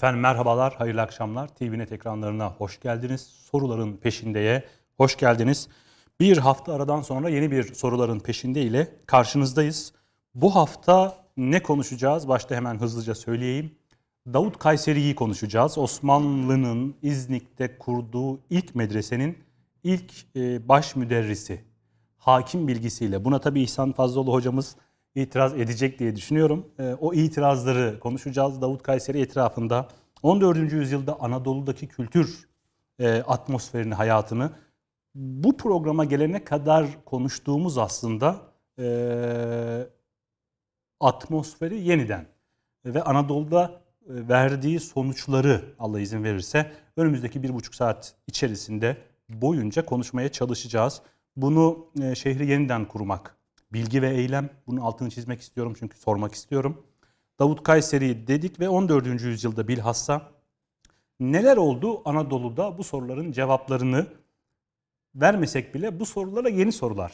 Efendim merhabalar, hayırlı akşamlar. TVNet ekranlarına hoş geldiniz. Soruların peşindeye hoş geldiniz. Bir hafta aradan sonra yeni bir soruların peşinde ile karşınızdayız. Bu hafta ne konuşacağız? Başta hemen hızlıca söyleyeyim. Davut Kayseri'yi konuşacağız. Osmanlı'nın İznik'te kurduğu ilk medresenin ilk e, baş müderrisi. Hakim bilgisiyle. Buna tabii İhsan Fazlıoğlu hocamız itiraz edecek diye düşünüyorum. E, o itirazları konuşacağız Davut Kayseri etrafında. 14. yüzyılda Anadolu'daki kültür e, atmosferini, hayatını bu programa gelene kadar konuştuğumuz aslında e, atmosferi yeniden ve Anadolu'da verdiği sonuçları Allah izin verirse önümüzdeki bir buçuk saat içerisinde boyunca konuşmaya çalışacağız. Bunu şehri yeniden kurmak bilgi ve eylem. Bunun altını çizmek istiyorum çünkü sormak istiyorum. Davut Kayseri dedik ve 14. yüzyılda bilhassa neler oldu Anadolu'da bu soruların cevaplarını vermesek bile bu sorulara yeni sorular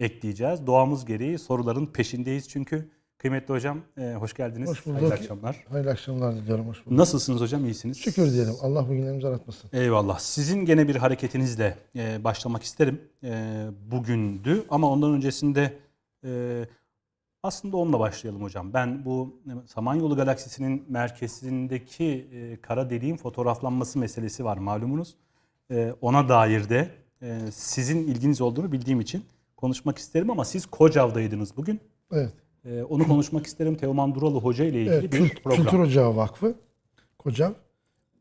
ekleyeceğiz. Doğamız gereği soruların peşindeyiz çünkü. Kıymetli hocam e, hoş geldiniz. Hoş bulduk. Hayırlı akşamlar. Hayırlı akşamlar diliyorum. Hoş bulduk. Nasılsınız hocam? İyisiniz? Şükür diyelim. Allah bugünlerimizi aratmasın. Eyvallah. Sizin gene bir hareketinizle e, başlamak isterim. E, bugündü ama ondan öncesinde ee, aslında onunla başlayalım hocam. Ben bu Samanyolu galaksisinin merkezindeki e, kara deliğin fotoğraflanması meselesi var malumunuz. E, ona dair de e, sizin ilginiz olduğunu bildiğim için konuşmak isterim ama siz Kocav'daydınız bugün. Evet. E, onu konuşmak isterim. Teoman Duralı Hoca ile ilgili evet, bir Kült, program. Kültür Ocağı Vakfı Kocav.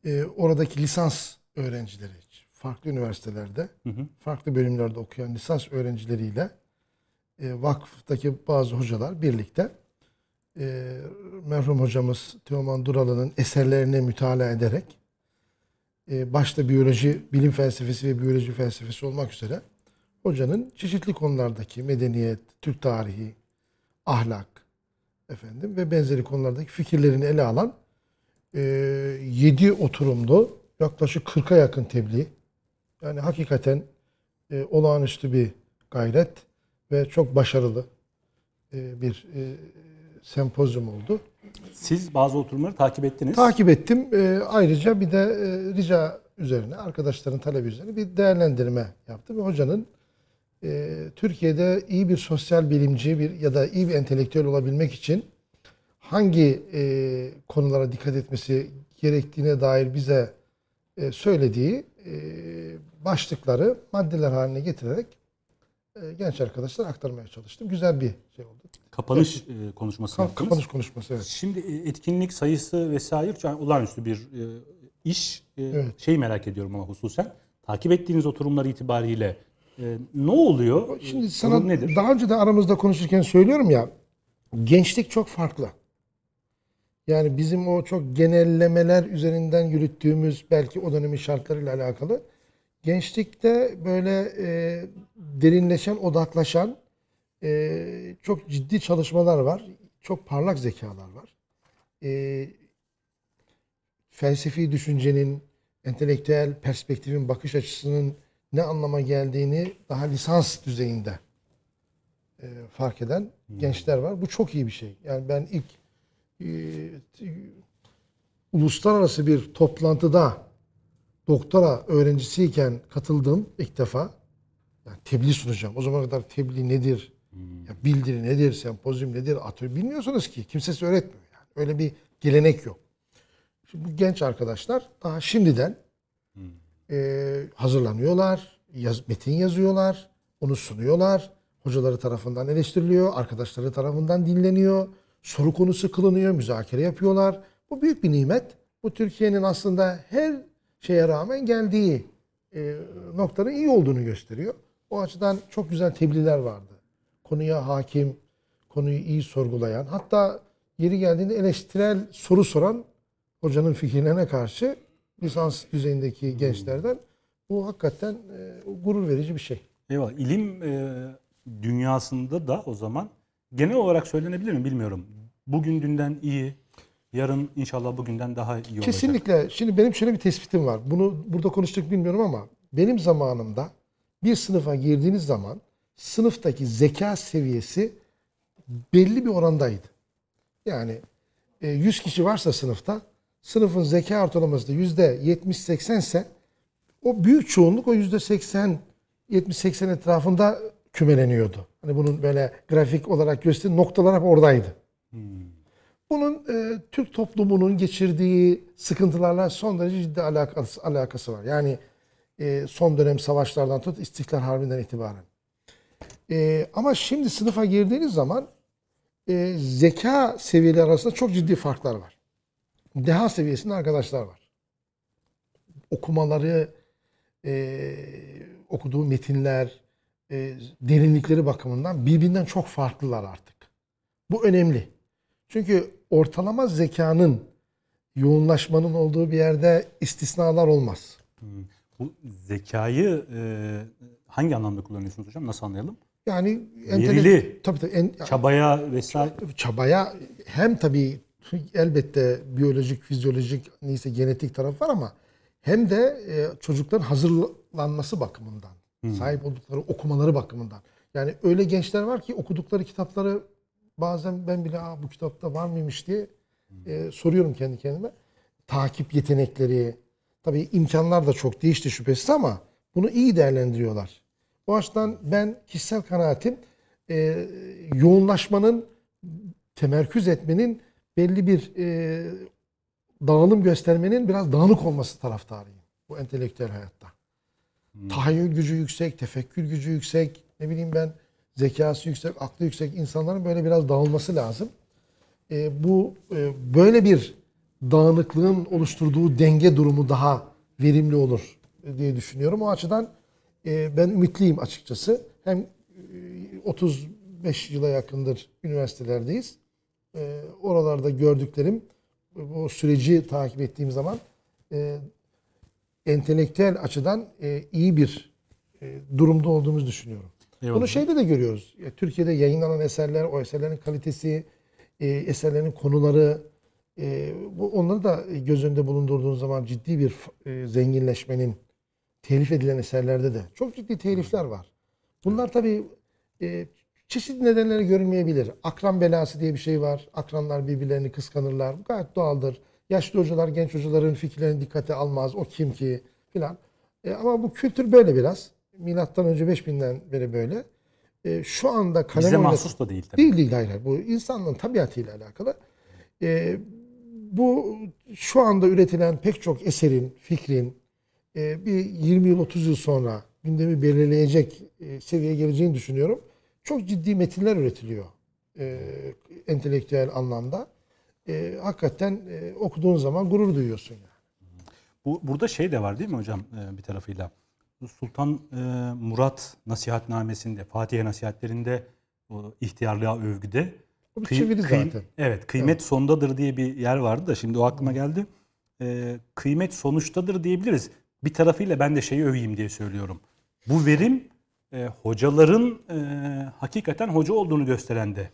E, oradaki lisans öğrencileri farklı üniversitelerde, hı hı. farklı bölümlerde okuyan lisans öğrencileriyle e, vakıftaki bazı hocalar birlikte e, merhum hocamız Teoman Duralı'nın eserlerini mütalaa ederek e, başta biyoloji, bilim felsefesi ve biyoloji felsefesi olmak üzere hocanın çeşitli konulardaki medeniyet, Türk tarihi, ahlak efendim ve benzeri konulardaki fikirlerini ele alan e, 7 oturumlu yaklaşık 40'a yakın tebliğ. Yani hakikaten e, olağanüstü bir gayret ve çok başarılı e, bir e, sempozyum oldu. Siz bazı oturumları takip ettiniz. Takip ettim. E, ayrıca bir de rica üzerine, arkadaşların talebi üzerine bir değerlendirme yaptım. Ve hocanın Türkiye'de iyi bir sosyal bilimci bir ya da iyi bir entelektüel olabilmek için hangi konulara dikkat etmesi gerektiğine dair bize söylediği başlıkları maddeler haline getirerek genç arkadaşlar aktarmaya çalıştım. Güzel bir şey oldu. Kapanış evet. konuşması yaptınız. Kapanış konuşması evet. Şimdi e, etkinlik sayısı vesaire yani olağanüstü bir e, iş. Evet. Şeyi merak ediyorum ama hususen. Takip ettiğiniz oturumlar itibariyle ne oluyor? Şimdi sana Sorun nedir? daha önce de aramızda konuşurken söylüyorum ya gençlik çok farklı. Yani bizim o çok genellemeler üzerinden yürüttüğümüz belki o dönemin şartlarıyla alakalı gençlikte böyle e, derinleşen, odaklaşan e, çok ciddi çalışmalar var. Çok parlak zekalar var. E, felsefi düşüncenin, entelektüel perspektifin, bakış açısının ne anlama geldiğini daha lisans düzeyinde e, fark eden hmm. gençler var. Bu çok iyi bir şey. Yani ben ilk e, uluslararası bir toplantıda doktora öğrencisiyken katıldım ilk defa. Yani tebliğ sunacağım. O zamana kadar tebliğ nedir? Hmm. Ya bildiri nedir? Sempozyum nedir? Atölye bilmiyorsunuz ki. Kimsesi öğretmiyor. Yani. Öyle bir gelenek yok. Şimdi bu genç arkadaşlar daha şimdiden hmm. e, hazırlanıyorlar. Yaz, metin yazıyorlar. Onu sunuyorlar. Hocaları tarafından eleştiriliyor. Arkadaşları tarafından dinleniyor. Soru konusu kılınıyor. Müzakere yapıyorlar. Bu büyük bir nimet. Bu Türkiye'nin aslında her şeye rağmen geldiği e, noktanın iyi olduğunu gösteriyor. O açıdan çok güzel tebliğler vardı. Konuya hakim, konuyu iyi sorgulayan, hatta yeri geldiğinde eleştirel soru soran hocanın fikirlerine karşı lisans düzeyindeki gençlerden bu hakikaten e, gurur verici bir şey. Eyvallah. İlim e, dünyasında da o zaman genel olarak söylenebilir mi bilmiyorum. Bugün dünden iyi, Yarın inşallah bugünden daha iyi olacak. Kesinlikle. Şimdi benim şöyle bir tespitim var. Bunu burada konuştuk bilmiyorum ama benim zamanımda bir sınıfa girdiğiniz zaman sınıftaki zeka seviyesi belli bir orandaydı. Yani 100 e, kişi varsa sınıfta sınıfın zeka ortalaması da yüzde 70-80 ise o büyük çoğunluk o yüzde 80 70-80 etrafında kümeleniyordu. Hani bunun böyle grafik olarak gösterdiği noktalar hep oradaydı. Bunun e, Türk toplumunun geçirdiği sıkıntılarla son derece ciddi alakası, alakası var. Yani e, son dönem savaşlardan tut İstiklal Harbi'nden itibaren. E, ama şimdi sınıfa girdiğiniz zaman e, zeka seviyeleri arasında çok ciddi farklar var. Deha seviyesinde arkadaşlar var. Okumaları, e, okuduğu metinler, e, derinlikleri bakımından birbirinden çok farklılar artık. Bu önemli. Çünkü ortalama zekanın yoğunlaşmanın olduğu bir yerde istisnalar olmaz. Bu zekayı e, hangi anlamda kullanıyorsunuz hocam? Nasıl anlayalım? Yani Verili. tabii tabii en, Çabaya vesaire. çabaya hem tabii elbette biyolojik, fizyolojik neyse genetik taraf var ama hem de e, çocukların hazırlanması bakımından, sahip oldukları okumaları bakımından. Yani öyle gençler var ki okudukları kitapları bazen ben bile Aa, bu kitapta var mıymış diye e, soruyorum kendi kendime. Takip yetenekleri, tabii imkanlar da çok değişti şüphesiz ama bunu iyi değerlendiriyorlar. O açıdan ben kişisel kanaatim e, yoğunlaşmanın, temerküz etmenin belli bir e, dağılım göstermenin biraz dağınık olması taraftarıyım bu entelektüel hayatta. Tahayyül gücü yüksek, tefekkür gücü yüksek, ne bileyim ben zekası yüksek, aklı yüksek insanların böyle biraz dağılması lazım. E, bu e, böyle bir dağınıklığın oluşturduğu denge durumu daha verimli olur diye düşünüyorum. O açıdan e, ben ümitliyim açıkçası. Hem e, 35 yıla yakındır üniversitelerdeyiz. E, oralarda gördüklerim bu süreci takip ettiğim zaman e, entelektüel açıdan e, iyi bir e, durumda olduğumuzu düşünüyorum. Eyvallah. Bunu şeyde de görüyoruz. Ya, Türkiye'de yayınlanan eserler, o eserlerin kalitesi, e, eserlerin konuları, e, bu onları da göz önünde bulundurduğun zaman ciddi bir e, zenginleşmenin telif edilen eserlerde de çok ciddi telifler var. Bunlar tabii e, çeşitli nedenleri görülmeyebilir. Akran belası diye bir şey var. Akranlar birbirlerini kıskanırlar. Bu gayet doğaldır. Yaşlı hocalar genç hocaların fikirlerini dikkate almaz. O kim ki filan. E, ama bu kültür böyle biraz. Milattan önce 5000'den beri böyle. E, şu anda kalem Bize mahsus da değil tabii. Değil değil hayır. hayır. Bu insanlığın tabiatıyla alakalı. Ee, bu şu anda üretilen pek çok eserin, fikrin e, bir 20 yıl 30 yıl sonra gündemi belirleyecek e, seviyeye geleceğini düşünüyorum. Çok ciddi metinler üretiliyor e, entelektüel anlamda. E, hakikaten e, okuduğun zaman gurur duyuyorsun. Yani. Bu, burada şey de var değil mi hocam e, bir tarafıyla? Sultan e, Murat nasihatnamesinde, Fatiha nasihatlerinde, o ihtiyarlığa övgüde. Bu bir çeviri kıy- zaten. Evet, kıymet sondadır diye bir yer vardı da şimdi o aklıma geldi. E, kıymet sonuçtadır diyebiliriz. Bir tarafıyla ben de şeyi öveyim diye söylüyorum. Bu verim e, hocaların e, hakikaten hoca olduğunu gösteren de.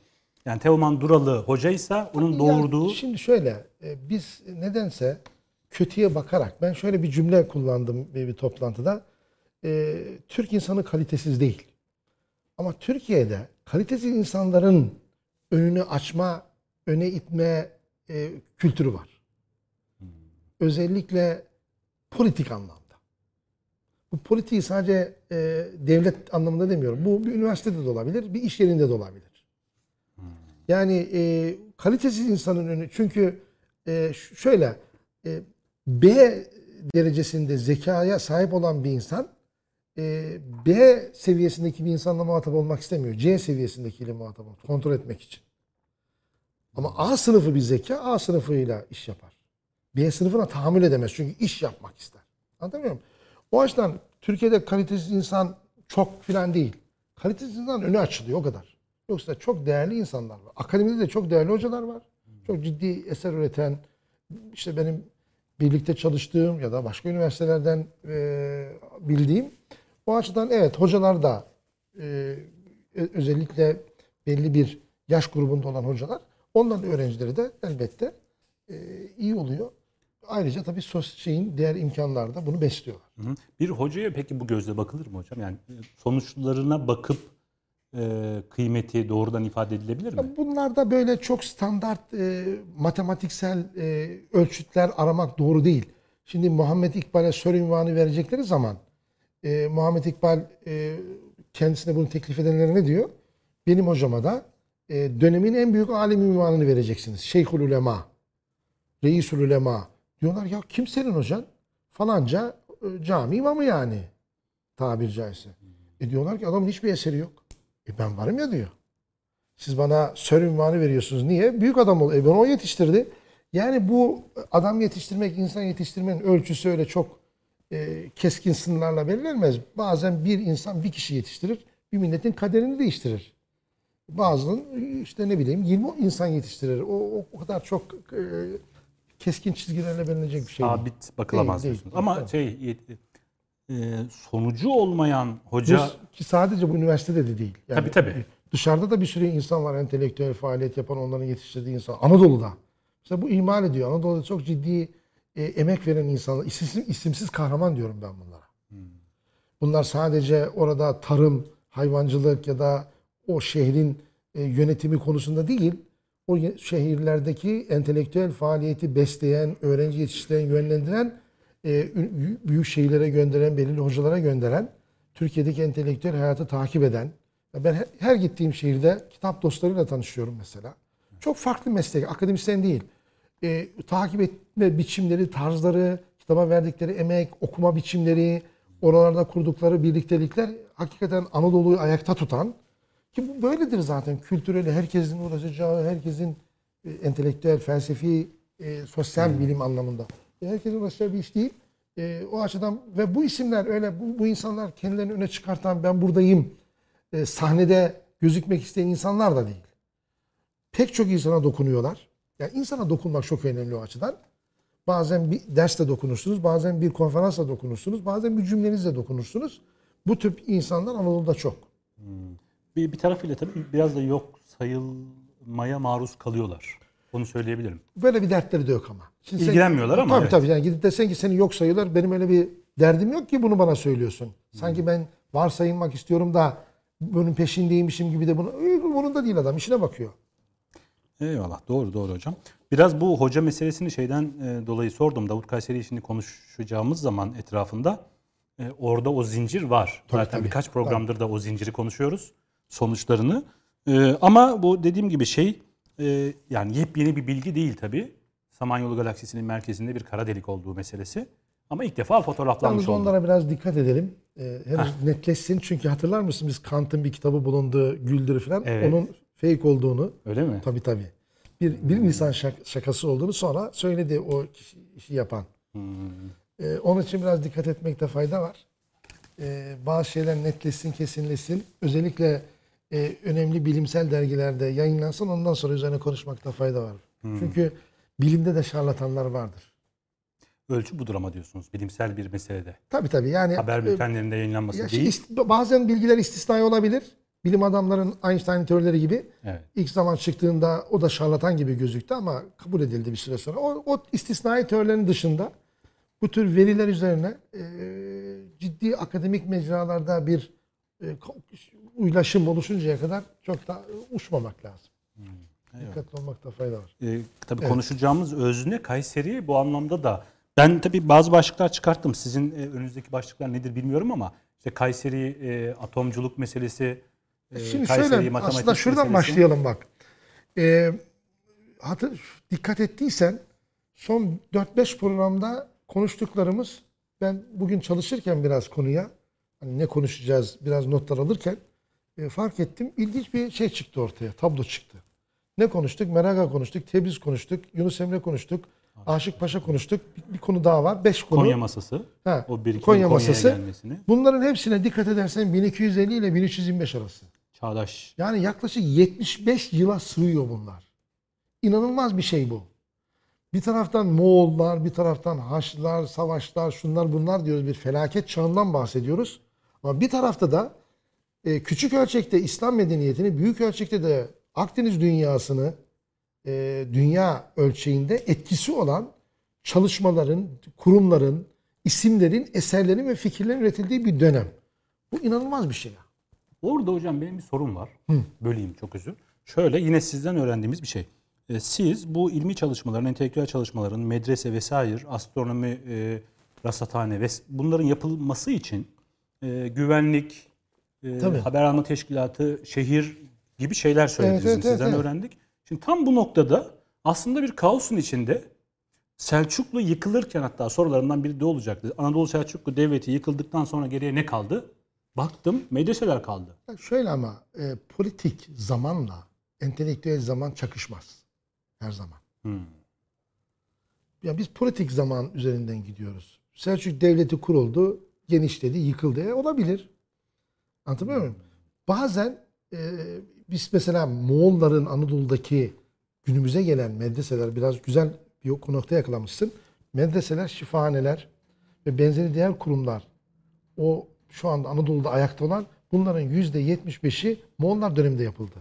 Yani Teoman Duralı hocaysa onun doğurduğu... Ya şimdi şöyle, e, biz nedense kötüye bakarak, ben şöyle bir cümle kullandım bir, bir toplantıda. E, Türk insanı kalitesiz değil. Ama Türkiye'de kalitesiz insanların önünü açma, öne itme e, kültürü var. Özellikle politik anlamda. Bu politiği sadece e, devlet anlamında demiyorum. Bu bir üniversitede de olabilir, bir iş yerinde de olabilir. Yani e, kalitesiz insanın önü çünkü e, şöyle e, B derecesinde zekaya sahip olan bir insan e, B seviyesindeki bir insanla muhatap olmak istemiyor. C seviyesindekiyle muhatap olmak, kontrol etmek için. Ama A sınıfı bir zeka A sınıfıyla iş yapar. B sınıfına tahammül edemez çünkü iş yapmak ister. Anlatabiliyor muyum? O açıdan Türkiye'de kalitesiz insan çok filan değil. Kalitesiz insan önü açılıyor o kadar. Yoksa çok değerli insanlar var. Akademide de çok değerli hocalar var. Çok ciddi eser üreten, işte benim birlikte çalıştığım ya da başka üniversitelerden e, bildiğim. O açıdan evet hocalar da e, ö- özellikle belli bir yaş grubunda olan hocalar onların öğrencileri de elbette e, iyi oluyor. Ayrıca tabii sos şeyin diğer imkanlar da bunu besliyorlar. Hı hı. Bir hocaya peki bu gözle bakılır mı hocam? Yani e, sonuçlarına bakıp e, kıymeti doğrudan ifade edilebilir mi? Bunlar da böyle çok standart e, matematiksel e, ölçütler aramak doğru değil. Şimdi Muhammed İkbal'e soru ünvanı verecekleri zaman e, Muhammed İkbal e, kendisine bunu teklif edenlere ne diyor? Benim hocama da e, dönemin en büyük alim ünvanını vereceksiniz. Şeyhül Ulema, Reisül Ulema. Diyorlar ya kim senin hocan? Falanca e, cami imamı yani tabiri caizse. E diyorlar ki adamın hiçbir eseri yok. E ben varım ya diyor. Siz bana sör ünvanı veriyorsunuz. Niye? Büyük adam ol. E ben o yetiştirdi. Yani bu adam yetiştirmek, insan yetiştirmenin ölçüsü öyle çok e, keskin sınırlarla belirlenmez. Bazen bir insan bir kişi yetiştirir, bir milletin kaderini değiştirir. Bazının işte ne bileyim 20 insan yetiştirir. O, o, kadar çok e, keskin çizgilerle belirlenecek bir şey değil. Sabit bakılamaz Değil, diyorsunuz. değil. Ama Tabii. şey e, sonucu olmayan hoca Bu ki sadece bu üniversitede de değil. Yani Tabii, tabii. Dışarıda da bir sürü insan var entelektüel faaliyet yapan onların yetiştirdiği insan. Anadolu'da. Mesela bu ihmal ediyor. Anadolu'da çok ciddi e, emek veren insanlar. İsimsiz, isimsiz kahraman diyorum ben bunlara. Bunlar sadece orada tarım, hayvancılık ya da o şehrin e, yönetimi konusunda değil, o şehirlerdeki entelektüel faaliyeti besleyen, öğrenci yetiştiren, yönlendiren, e, büyük şehirlere gönderen, belirli hocalara gönderen, Türkiye'deki entelektüel hayatı takip eden, ben he- her gittiğim şehirde kitap dostlarıyla tanışıyorum mesela. Çok farklı meslek, akademisyen değil. E, takip etme biçimleri, tarzları, kitaba verdikleri emek, okuma biçimleri, oralarda kurdukları birliktelikler hakikaten Anadolu'yu ayakta tutan ki bu böyledir zaten kültüreli herkesin uğraşacağı, herkesin e, entelektüel, felsefi, e, sosyal bilim anlamında. E, herkesin uğraşacağı bir iş değil. E, o açıdan ve bu isimler öyle bu, bu insanlar kendilerini öne çıkartan ben buradayım e, sahnede gözükmek isteyen insanlar da değil. Pek çok insana dokunuyorlar. Yani insana dokunmak çok önemli o açıdan. Bazen bir derste dokunursunuz, bazen bir konferansla dokunursunuz, bazen bir cümlenizle dokunursunuz. Bu tip insanlar Anadolu'da çok. bir, bir tarafıyla tabii biraz da yok sayılmaya maruz kalıyorlar. Onu söyleyebilirim. Böyle bir dertleri de yok ama. Şimdi İlgilenmiyorlar ama Tabii evet. tabii. Yani gidip desen ki seni yok sayıyorlar. Benim öyle bir derdim yok ki bunu bana söylüyorsun. Sanki ben varsayılmak istiyorum da bunun peşindeymişim gibi de bunu. Bunun da değil adam. işine bakıyor. Eyvallah doğru doğru hocam. Biraz bu hoca meselesini şeyden e, dolayı sordum. Davut Kayseri işini konuşacağımız zaman etrafında e, orada o zincir var. Tabii, Zaten tabii. birkaç programdır da o zinciri konuşuyoruz. Sonuçlarını. E, ama bu dediğim gibi şey e, yani yepyeni bir bilgi değil tabii. Samanyolu galaksisinin merkezinde bir kara delik olduğu meselesi. Ama ilk defa fotoğraflanmış oldu. onlara biraz dikkat edelim. Ee, henüz netleşsin. Çünkü hatırlar mısın biz Kant'ın bir kitabı bulundu Güldürü falan. Evet. Onun fake olduğunu. Öyle mi? Tabii tabii. Bir, bir Nisan şak- şakası olduğunu sonra söyledi o kişi, işi yapan. Ee, onun için biraz dikkat etmekte fayda var. Ee, bazı şeyler netleşsin, kesinleşsin. Özellikle e, önemli bilimsel dergilerde yayınlansın. Ondan sonra üzerine konuşmakta fayda var. Çünkü bilimde de şarlatanlar vardır. Ölçü budur ama diyorsunuz bilimsel bir meselede. Tabii tabii. Yani Haber e, bültenlerinde yayınlanması Ya değil. bazen bilgiler istisnai olabilir. Bilim adamların Einstein teorileri gibi. Evet. İlk zaman çıktığında o da şarlatan gibi gözüktü ama kabul edildi bir süre sonra. O, o istisnai teorilerin dışında bu tür veriler üzerine e, ciddi akademik mecralarda bir e, uylaşım oluşuncaya kadar çok da uçmamak lazım. Dikkatli olmakta fayda var. Ee, tabii konuşacağımız özne Kayseri bu anlamda da ben tabii bazı başlıklar çıkarttım. Sizin e, önünüzdeki başlıklar nedir bilmiyorum ama işte Kayseri e, atomculuk meselesi, e, Şimdi Kayseri şöyle aslında şuradan meselesi. başlayalım bak. Ee, hatır, dikkat ettiysen son 4-5 programda konuştuklarımız ben bugün çalışırken biraz konuya hani ne konuşacağız biraz notlar alırken e, fark ettim. İlginç bir şey çıktı ortaya. Tablo çıktı. Ne konuştuk? Meraga konuştuk, Tebriz konuştuk, Yunus Emre konuştuk, Aşık Paşa konuştuk. Bir, bir konu daha var. 5 konu. Konya masası. Ha, O bir Konya masası. gelmesini. Bunların hepsine dikkat edersen 1250 ile 1325 arası. Çağdaş. Yani yaklaşık 75 yıla sığıyor bunlar. İnanılmaz bir şey bu. Bir taraftan Moğollar, bir taraftan Haçlılar, savaşlar, şunlar bunlar diyoruz. Bir felaket çağından bahsediyoruz. Ama bir tarafta da e, küçük ölçekte İslam medeniyetini, büyük ölçekte de Akdeniz dünyasını e, dünya ölçeğinde etkisi olan çalışmaların, kurumların, isimlerin, eserlerin ve fikirlerin üretildiği bir dönem. Bu inanılmaz bir şey. Orada hocam benim bir sorum var. Böleyim çok özür. Şöyle yine sizden öğrendiğimiz bir şey. E, Siz bu ilmi çalışmaların, entelektüel çalışmaların, medrese vesaire, astronomi, e, rasathane ve bunların yapılması için e, güvenlik, e, Tabii. haber alma teşkilatı, şehir gibi şeyler söylediniz. Evet, evet, Sizden evet. öğrendik. Şimdi tam bu noktada aslında bir kaosun içinde Selçuklu yıkılırken hatta sorularından biri de olacaktı. Anadolu Selçuklu Devleti yıkıldıktan sonra geriye ne kaldı? Baktım medreseler kaldı. Ya Şöyle ama e, politik zamanla entelektüel zaman çakışmaz. Her zaman. Hmm. Ya biz politik zaman üzerinden gidiyoruz. Selçuk Devleti kuruldu, genişledi, yıkıldı. E, olabilir. Anlatabiliyor muyum? Bazen e, biz mesela Moğolların Anadolu'daki günümüze gelen medreseler biraz güzel bir o noktaya yakalamışsın. Medreseler, şifahaneler ve benzeri diğer kurumlar o şu anda Anadolu'da ayakta olan bunların yüzde 75'i Moğollar döneminde yapıldı.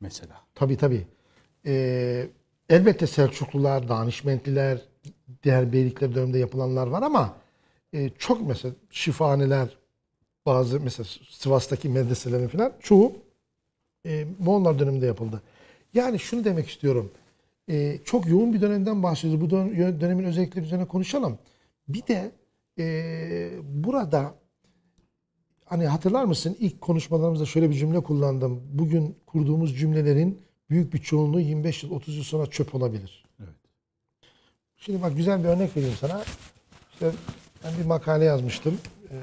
Mesela. Tabii tabii. Ee, elbette Selçuklular, Danişmentliler, diğer beylikler döneminde yapılanlar var ama e, çok mesela şifahaneler, bazı mesela Sivas'taki medreselerin falan çoğu e, Moğollar döneminde yapıldı. Yani şunu demek istiyorum. E, çok yoğun bir dönemden bahsediyoruz. Bu dön- dönemin özellikleri üzerine konuşalım. Bir de e, burada hani hatırlar mısın ilk konuşmalarımızda şöyle bir cümle kullandım. Bugün kurduğumuz cümlelerin büyük bir çoğunluğu 25 yıl 30 yıl sonra çöp olabilir. Evet. Şimdi bak güzel bir örnek vereyim sana. İşte ben bir makale yazmıştım. Ee,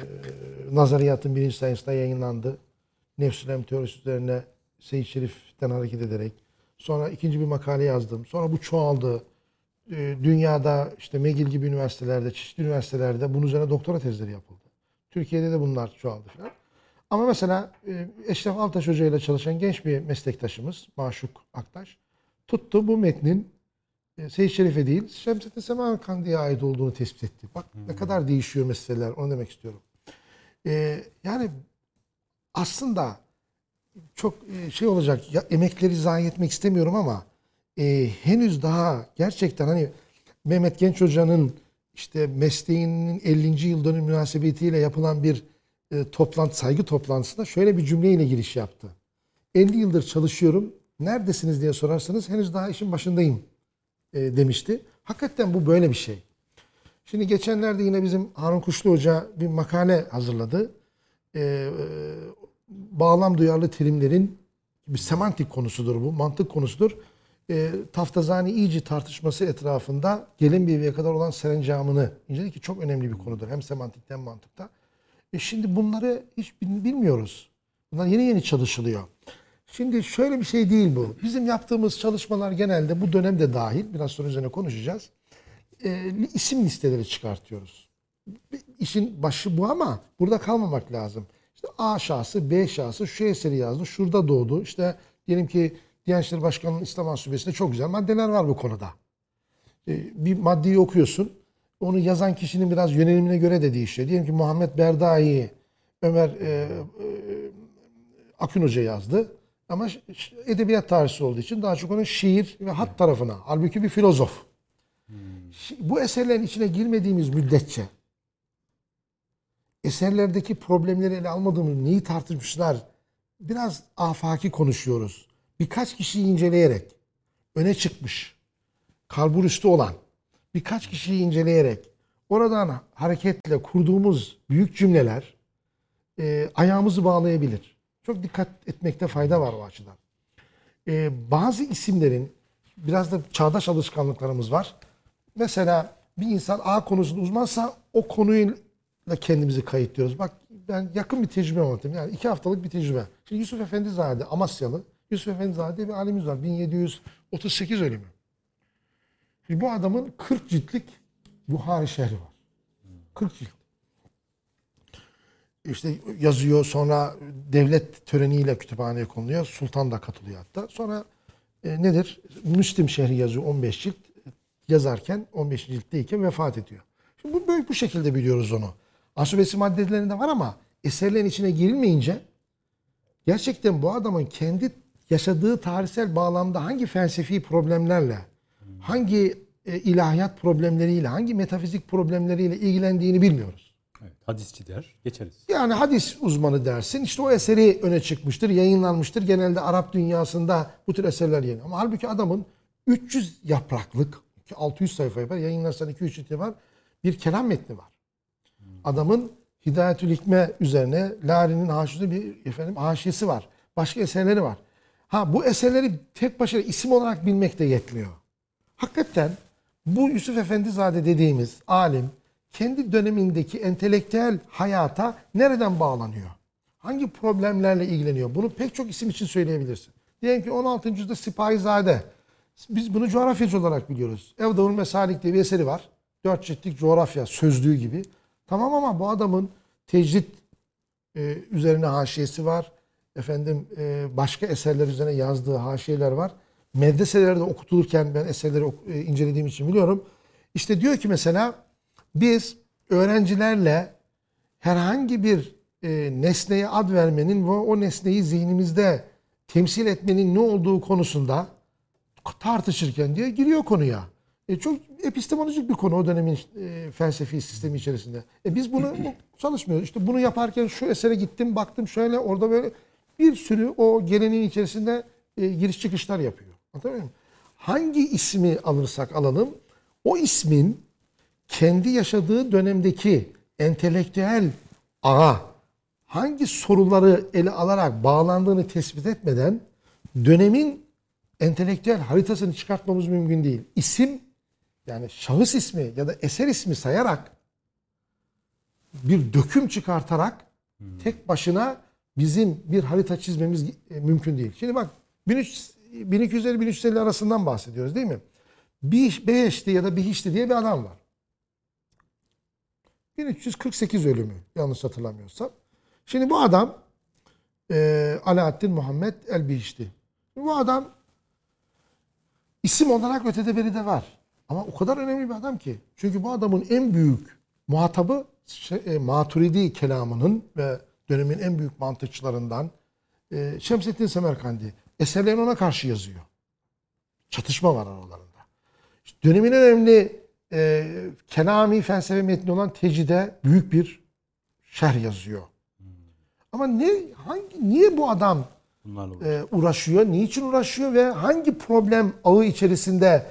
nazariyatın birinci sayısında yayınlandı. Nefsülem teorisi üzerine Seyyid Şerif'ten hareket ederek. Sonra ikinci bir makale yazdım. Sonra bu çoğaldı. Ee, dünyada işte McGill gibi üniversitelerde, çeşitli üniversitelerde bunun üzerine doktora tezleri yapıldı. Türkiye'de de bunlar çoğaldı falan. Ama mesela e, Eşref Altaş Hoca ile çalışan genç bir meslektaşımız Maşuk Aktaş tuttu bu metnin e, Seyyid Şerif'e değil Şemsettin Semerkandi'ye ait olduğunu tespit etti. Bak ne kadar değişiyor meseleler onu demek istiyorum. E, yani aslında çok e, şey olacak ya, emekleri zayi etmek istemiyorum ama e, henüz daha gerçekten hani Mehmet Genç Hoca'nın işte mesleğinin 50. yıl dönüm münasebetiyle yapılan bir e, toplantı, saygı toplantısında şöyle bir cümleyle giriş yaptı. 50 yıldır çalışıyorum. Neredesiniz diye sorarsanız henüz daha işin başındayım e, demişti. Hakikaten bu böyle bir şey. Şimdi geçenlerde yine bizim Harun Kuşlu Hoca bir makale hazırladı. E, e, bağlam duyarlı terimlerin bir semantik konusudur bu, mantık konusudur. E, Taftazani iyice tartışması etrafında gelin bir kadar olan serencamını inceledi ki çok önemli bir konudur. Hem semantikte hem mantıkta. E şimdi bunları hiç bil- bilmiyoruz. Bunlar yeni yeni çalışılıyor. Şimdi şöyle bir şey değil bu. Bizim yaptığımız çalışmalar genelde bu dönemde dahil, biraz sonra üzerine konuşacağız. E, isim listeleri çıkartıyoruz. İşin başı bu ama burada kalmamak lazım. İşte A şahsı, B şahsı şu eseri yazdı, şurada doğdu. İşte diyelim ki Diyanet İşleri Başkanı'nın İslam Ansübesi'nde çok güzel maddeler var bu konuda. E, bir maddeyi okuyorsun. Onu yazan kişinin biraz yönelimine göre de değişiyor. Diyelim ki Muhammed Berdai, Ömer e, e, Akın Hoca yazdı. Ama edebiyat tarihçisi olduğu için daha çok onun şiir ve hat tarafına. Halbuki bir filozof. Şi- Bu eserlerin içine girmediğimiz müddetçe eserlerdeki problemleri ele almadığımız neyi tartışmışlar biraz afaki konuşuyoruz. Birkaç kişiyi inceleyerek öne çıkmış, kalburüstü olan birkaç kişiyi inceleyerek oradan hareketle kurduğumuz büyük cümleler e, ayağımızı bağlayabilir. Çok dikkat etmekte fayda var o açıdan. E, bazı isimlerin biraz da çağdaş alışkanlıklarımız var. Mesela bir insan A konusunda uzmansa o konuyla kendimizi kayıtlıyoruz. Bak ben yakın bir tecrübe anlatayım. Yani iki haftalık bir tecrübe. Şimdi Yusuf Efendizade, Amasyalı. Yusuf Efendizade bir alimimiz var. 1738 ölümü. Şimdi bu adamın 40 ciltlik Buhari şehri var. 40 cilt. İşte yazıyor sonra devlet töreniyle kütüphaneye konuluyor. Sultan da katılıyor hatta. Sonra e, nedir? Müslim şehri yazıyor 15 cilt. Yazarken 15 ciltteyken vefat ediyor. Şimdi bu böyle bu şekilde biliyoruz onu. Asubesi maddelerinde var ama eserlerin içine girilmeyince gerçekten bu adamın kendi yaşadığı tarihsel bağlamda hangi felsefi problemlerle, hangi e, ilahiyat problemleriyle, hangi metafizik problemleriyle ilgilendiğini bilmiyoruz. Evet, hadisçi der. Geçeriz. Yani hadis uzmanı dersin. İşte o eseri öne çıkmıştır, yayınlanmıştır. Genelde Arap dünyasında bu tür eserler yayınlanıyor. Ama halbuki adamın 300 yapraklık, 600 sayfa yapar, yayınlarsan 2-3 cilt yapar, bir kelam metni var. Adamın Hidayetül Hikme üzerine Lari'nin haşisi bir efendim haşiyesi var. Başka eserleri var. Ha bu eserleri tek başına isim olarak bilmek de yetmiyor. Hakikaten bu Yusuf Efendizade dediğimiz alim kendi dönemindeki entelektüel hayata nereden bağlanıyor? Hangi problemlerle ilgileniyor? Bunu pek çok isim için söyleyebilirsin. Diyelim ki 16. yüzyılda Sipahizade. Biz bunu coğrafyacı olarak biliyoruz. Evdavul Mesalik diye bir eseri var. Dört ciltlik coğrafya sözlüğü gibi. Tamam ama bu adamın tecrit e, üzerine haşiyesi var. Efendim e, başka eserler üzerine yazdığı haşiyeler var. Medreselerde okutulurken ben eserleri ok- e, incelediğim için biliyorum. İşte diyor ki mesela biz öğrencilerle herhangi bir e, nesneye ad vermenin ve o nesneyi zihnimizde temsil etmenin ne olduğu konusunda tartışırken diye giriyor konuya. E, çok epistemolojik bir konu o dönemin e, felsefi sistemi içerisinde. E, biz bunu çalışmıyoruz. İşte bunu yaparken şu esere gittim, baktım şöyle, orada böyle bir sürü o geleneğin içerisinde e, giriş çıkışlar yapıyor. Anlatabiliyor muyum? Hangi ismi alırsak alalım, o ismin kendi yaşadığı dönemdeki entelektüel ağa hangi soruları ele alarak bağlandığını tespit etmeden dönemin entelektüel haritasını çıkartmamız mümkün değil. İsim yani şahıs ismi ya da eser ismi sayarak bir döküm çıkartarak tek başına bizim bir harita çizmemiz e, mümkün değil. Şimdi bak 1250-1350 arasından bahsediyoruz değil mi? Bir Beheşti ya da Bihişti diye bir adam var. 1348 ölümü yanlış hatırlamıyorsam. Şimdi bu adam e, Alaaddin Muhammed El-Bihişti. Bu adam isim olarak ötede beri de var. Ama o kadar önemli bir adam ki. Çünkü bu adamın en büyük muhatabı şey, e, Maturidi kelamının ve dönemin en büyük mantıkçılarından e, Şemsettin Semerkandi. Eserlerini ona karşı yazıyor. Çatışma var aralarında. İşte dönemin önemli e, kelami felsefe metni olan Tecid'e büyük bir şerh yazıyor. Ama ne hangi niye bu adam e, uğraşıyor, niçin uğraşıyor ve hangi problem ağı içerisinde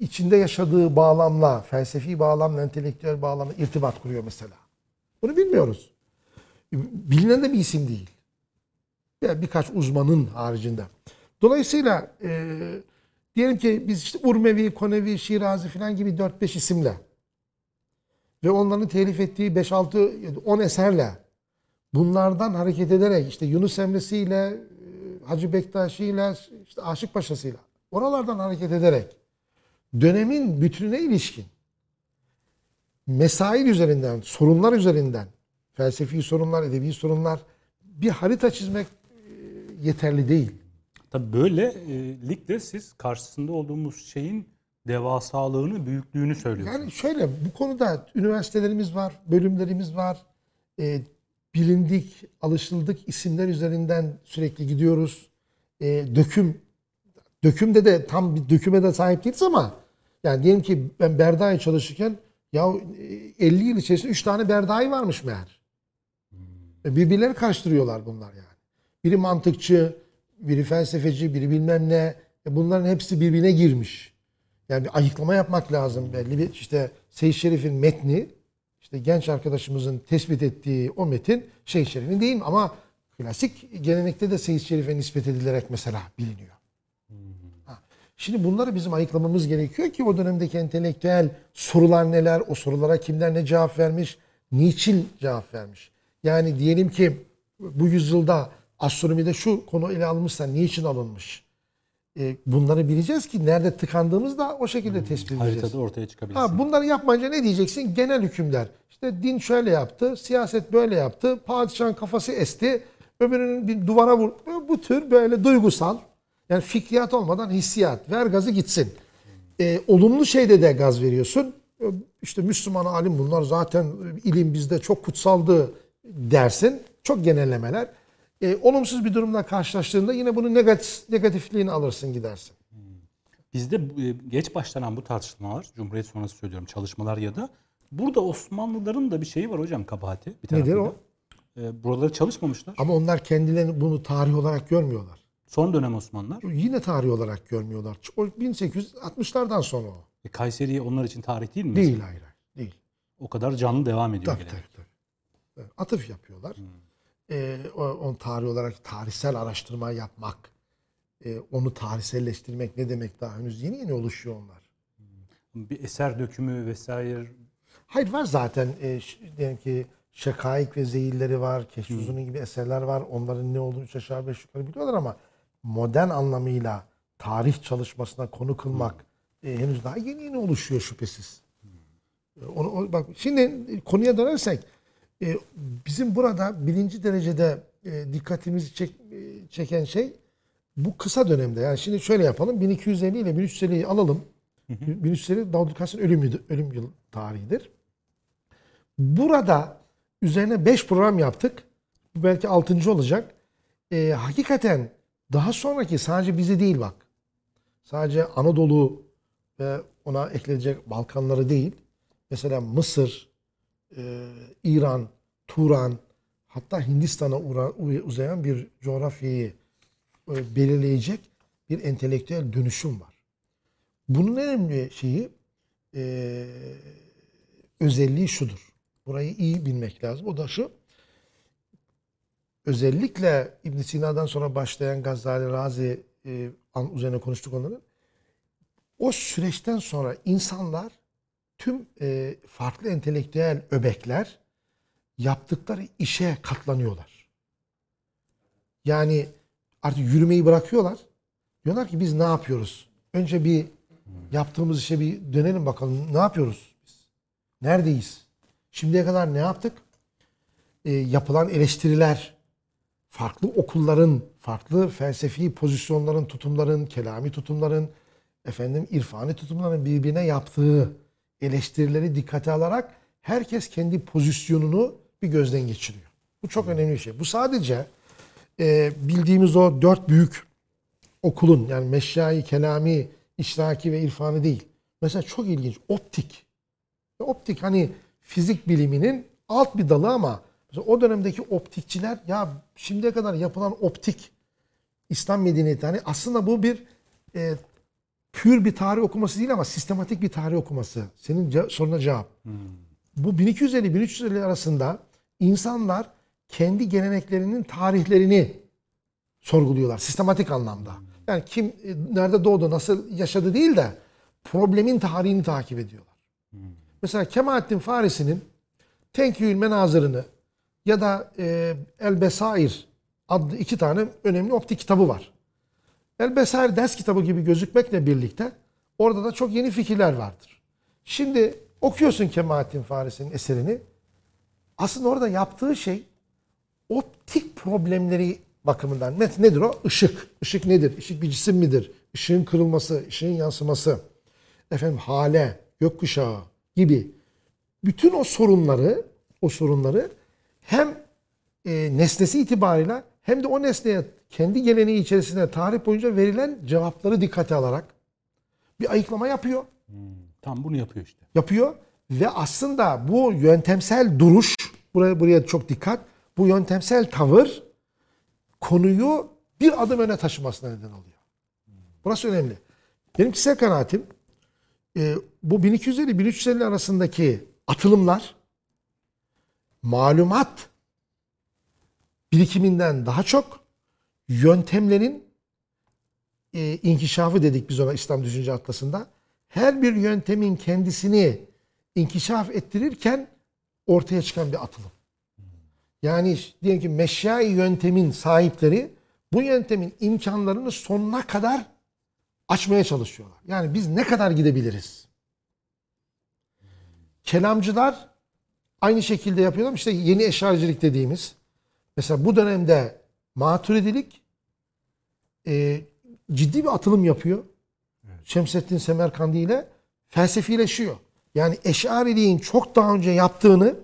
içinde yaşadığı bağlamla, felsefi bağlamla, entelektüel bağlamla irtibat kuruyor mesela. Bunu bilmiyoruz. Bilinen de bir isim değil. Ya birkaç uzmanın haricinde. Dolayısıyla e, diyelim ki biz işte Urmevi, Konevi, Şirazi falan gibi 4-5 isimle ve onların telif ettiği 5-6 10 eserle bunlardan hareket ederek işte Yunus Emre'siyle e, Hacı Bektaşi'yle işte Aşık Paşa'sıyla oralardan hareket ederek dönemin bütününe ilişkin mesail üzerinden, sorunlar üzerinden felsefi sorunlar, edebi sorunlar bir harita çizmek e, yeterli değil. Tabii böylelikle siz karşısında olduğumuz şeyin devasalığını, büyüklüğünü söylüyorsunuz. Yani şöyle bu konuda üniversitelerimiz var, bölümlerimiz var. E, bilindik, alışıldık isimler üzerinden sürekli gidiyoruz. E, döküm, dökümde de tam bir döküme de sahip değiliz ama yani diyelim ki ben Berda'ya çalışırken ya e, 50 yıl içerisinde 3 tane Berda'yı varmış meğer. E, Birbirleri karıştırıyorlar bunlar yani. Biri mantıkçı, biri felsefeci, biri bilmem ne. E, bunların hepsi birbirine girmiş. Yani bir ayıklama yapmak lazım belli bir işte Seyyid Şerif'in metni işte genç arkadaşımızın tespit ettiği o metin Seyyid Şerif'in değil mi? Ama klasik gelenekte de Seyyid Şerif'e nispet edilerek mesela biliniyor. Ha. Şimdi bunları bizim ayıklamamız gerekiyor ki o dönemdeki entelektüel sorular neler, o sorulara kimler ne cevap vermiş, niçin cevap vermiş. Yani diyelim ki bu yüzyılda astronomide şu konu ele alınmışsa niçin alınmış? E, bunları bileceğiz ki nerede tıkandığımızı da o şekilde tespit edeceğiz. Haritada ortaya çıkabilsin. Ha, bunları yapmayınca ne diyeceksin? Genel hükümler. İşte din şöyle yaptı, siyaset böyle yaptı, padişahın kafası esti, öbürünün bir duvara vur. Bu tür böyle duygusal, yani fikriyat olmadan hissiyat. Ver gazı gitsin. E, olumlu şeyde de gaz veriyorsun. E, İşte Müslüman alim bunlar zaten ilim bizde çok kutsaldı dersin. Çok genellemeler. E, olumsuz bir durumla karşılaştığında yine bunun negatif, negatifliğini alırsın gidersin. Bizde e, geç başlanan bu tartışmalar, Cumhuriyet sonrası söylüyorum çalışmalar ya da Burada Osmanlıların da bir şeyi var hocam kabahati. Bir Nedir o? Ee, buraları çalışmamışlar. Ama onlar kendilerini bunu tarih olarak görmüyorlar. Son dönem Osmanlılar. Yine tarih olarak görmüyorlar. O 1860'lardan sonra o. E, Kayseri onlar için tarih değil mi? Değil hayır. hayır, Değil. O kadar canlı devam ediyor. Tabii tabii. Atıf yapıyorlar. Ee, o, on tarih olarak tarihsel araştırma yapmak, e, onu tarihselleştirmek ne demek daha henüz yeni yeni oluşuyor onlar. Bir eser dökümü vesaire. Hayır var zaten e, diyelim ki Şakaik ve Zeyilleri var, Keşfuzun'un gibi eserler var. Onların ne olduğunu üç aşağı beş yukarı biliyorlar ama modern anlamıyla tarih çalışmasına konu kılmak e, henüz daha yeni yeni oluşuyor şüphesiz. E, Onu, bak şimdi konuya dönersek e, bizim burada birinci derecede e, dikkatimizi çek, e, çeken şey bu kısa dönemde. Yani şimdi şöyle yapalım. 1250 ile 1350'yi alalım. 1350 Davud Kasım ölüm, ölüm yıl tarihidir. Burada üzerine 5 program yaptık. Bu belki 6. olacak. E, hakikaten daha sonraki sadece bizi değil bak. Sadece Anadolu ve ona ekleyecek Balkanları değil. Mesela Mısır, e, İran, Turan, hatta Hindistan'a uzayan bir coğrafyayı e, belirleyecek bir entelektüel dönüşüm var. Bunun en önemli şeyi e, özelliği şudur. Burayı iyi bilmek lazım. O da şu. Özellikle İbn Sina'dan sonra başlayan Gazali, Razi e, üzerine konuştuk onların. O süreçten sonra insanlar tüm e, farklı entelektüel öbekler yaptıkları işe katlanıyorlar. Yani artık yürümeyi bırakıyorlar. Diyorlar ki biz ne yapıyoruz? Önce bir yaptığımız işe bir dönelim bakalım. Ne yapıyoruz biz? Neredeyiz? Şimdiye kadar ne yaptık? E, yapılan eleştiriler, farklı okulların, farklı felsefi pozisyonların, tutumların, kelami tutumların, efendim irfani tutumların birbirine yaptığı eleştirileri dikkate alarak herkes kendi pozisyonunu bir gözden geçiriyor. Bu çok önemli bir şey. Bu sadece e, bildiğimiz o dört büyük okulun yani meşyai, kelami, işraki ve irfanı değil. Mesela çok ilginç optik. Optik hani fizik biliminin alt bir dalı ama mesela o dönemdeki optikçiler ya şimdiye kadar yapılan optik İslam medeniyeti hani aslında bu bir e, pür bir tarih okuması değil ama sistematik bir tarih okuması. Senin ce- soruna cevap. Bu 1250-1350 arasında insanlar kendi geleneklerinin tarihlerini sorguluyorlar sistematik anlamda. Yani kim e, nerede doğdu, nasıl yaşadı değil de problemin tarihini takip ediyorlar. Mesela Kemalettin Farisi'nin Tenkihül Menazırını ya da e, El Besair adlı iki tane önemli optik kitabı var. El Besair ders kitabı gibi gözükmekle birlikte orada da çok yeni fikirler vardır. Şimdi okuyorsun Kemalettin Farisi'nin eserini. Aslında orada yaptığı şey optik problemleri bakımından nedir o? Işık. Işık nedir? Işık bir cisim midir? Işığın kırılması, ışığın yansıması, efendim hale, gökkuşağı gibi bütün o sorunları, o sorunları hem e, nesnesi itibarıyla hem de o nesneye kendi geleneği içerisinde tarih boyunca verilen cevapları dikkate alarak bir ayıklama yapıyor. Tam bunu yapıyor işte. Yapıyor ve aslında bu yöntemsel duruş, buraya buraya çok dikkat. Bu yöntemsel tavır konuyu bir adım öne taşımasına neden oluyor. Burası önemli. Benim kişisel kanaatim e, bu 1250-1350 arasındaki atılımlar malumat birikiminden daha çok yöntemlerin e, inkişafı dedik biz ona İslam Düşünce Atlası'nda. Her bir yöntemin kendisini inkişaf ettirirken ortaya çıkan bir atılım. Yani diyelim ki meşyai yöntemin sahipleri bu yöntemin imkanlarını sonuna kadar açmaya çalışıyorlar. Yani biz ne kadar gidebiliriz? Kelamcılar aynı şekilde yapıyorlar. İşte yeni eşaricilik dediğimiz. Mesela bu dönemde maturidilik e, ciddi bir atılım yapıyor. Şemsettin Semerkandi ile felsefileşiyor. Yani eşariliğin çok daha önce yaptığını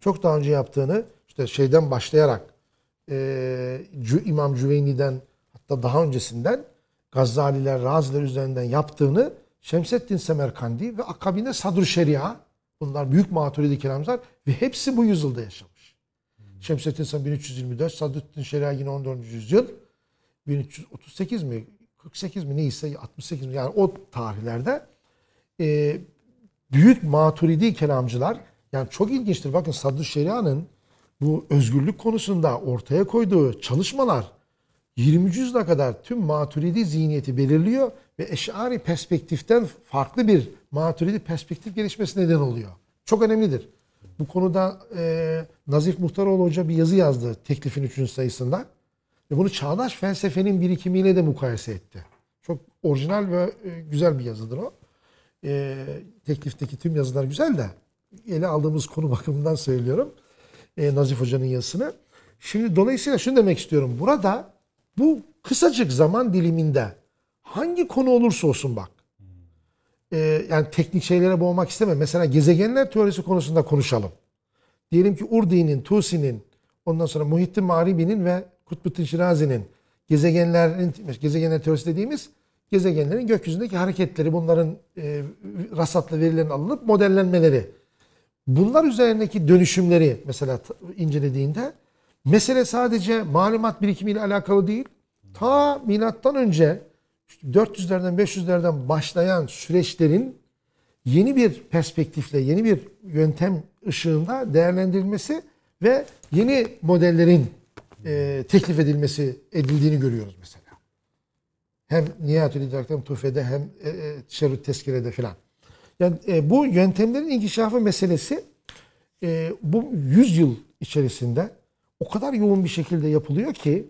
çok daha önce yaptığını işte şeyden başlayarak e, İmam Cüveyni'den hatta daha öncesinden Gazzaliler, Raziler üzerinden yaptığını Şemsettin Semerkandi ve akabinde Sadr Şeria Bunlar büyük maturidi kelamcılar ve hepsi bu yüzyılda yaşamış. Şemsettin Sen 1324, Saddettin Şeria yine 14. yüzyıl. 1338 mi 48 mi neyse 68 mi yani o tarihlerde e, büyük maturidi kelamcılar yani çok ilginçtir. Bakın Saddü Şeria'nın bu özgürlük konusunda ortaya koyduğu çalışmalar 20. yüzyıla kadar tüm maturidi zihniyeti belirliyor ve eşari perspektiften farklı bir maturidi perspektif gelişmesi neden oluyor. Çok önemlidir. Bu konuda e, Nazif Muhtaroğlu Hoca bir yazı yazdı teklifin 3. sayısında. Ve bunu çağdaş felsefenin birikimiyle de mukayese etti. Çok orijinal ve e, güzel bir yazıdır o. E, teklifteki tüm yazılar güzel de ele aldığımız konu bakımından söylüyorum. E, Nazif Hoca'nın yazısını. Şimdi dolayısıyla şunu demek istiyorum. Burada bu kısacık zaman diliminde hangi konu olursa olsun bak. E, yani teknik şeylere boğmak istemem. Mesela gezegenler teorisi konusunda konuşalım. Diyelim ki Urdi'nin, Tusi'nin, ondan sonra Muhittin Maribi'nin ve Kutbuddin Şirazi'nin gezegenlerin gezegenler teorisi dediğimiz gezegenlerin gökyüzündeki hareketleri, bunların e, rasatlı verilerin alınıp modellenmeleri. Bunlar üzerindeki dönüşümleri mesela incelediğinde mesele sadece malumat birikimiyle alakalı değil. Ta milattan önce 400'lerden 500'lerden başlayan süreçlerin yeni bir perspektifle, yeni bir yöntem ışığında değerlendirilmesi ve yeni modellerin e, teklif edilmesi edildiğini görüyoruz mesela. Hem Nihayetül İdrak'ta hem Tufe'de hem e, e, Şerut Tezkire'de filan. Yani e, bu yöntemlerin inkişafı meselesi e, bu 100 yıl içerisinde o kadar yoğun bir şekilde yapılıyor ki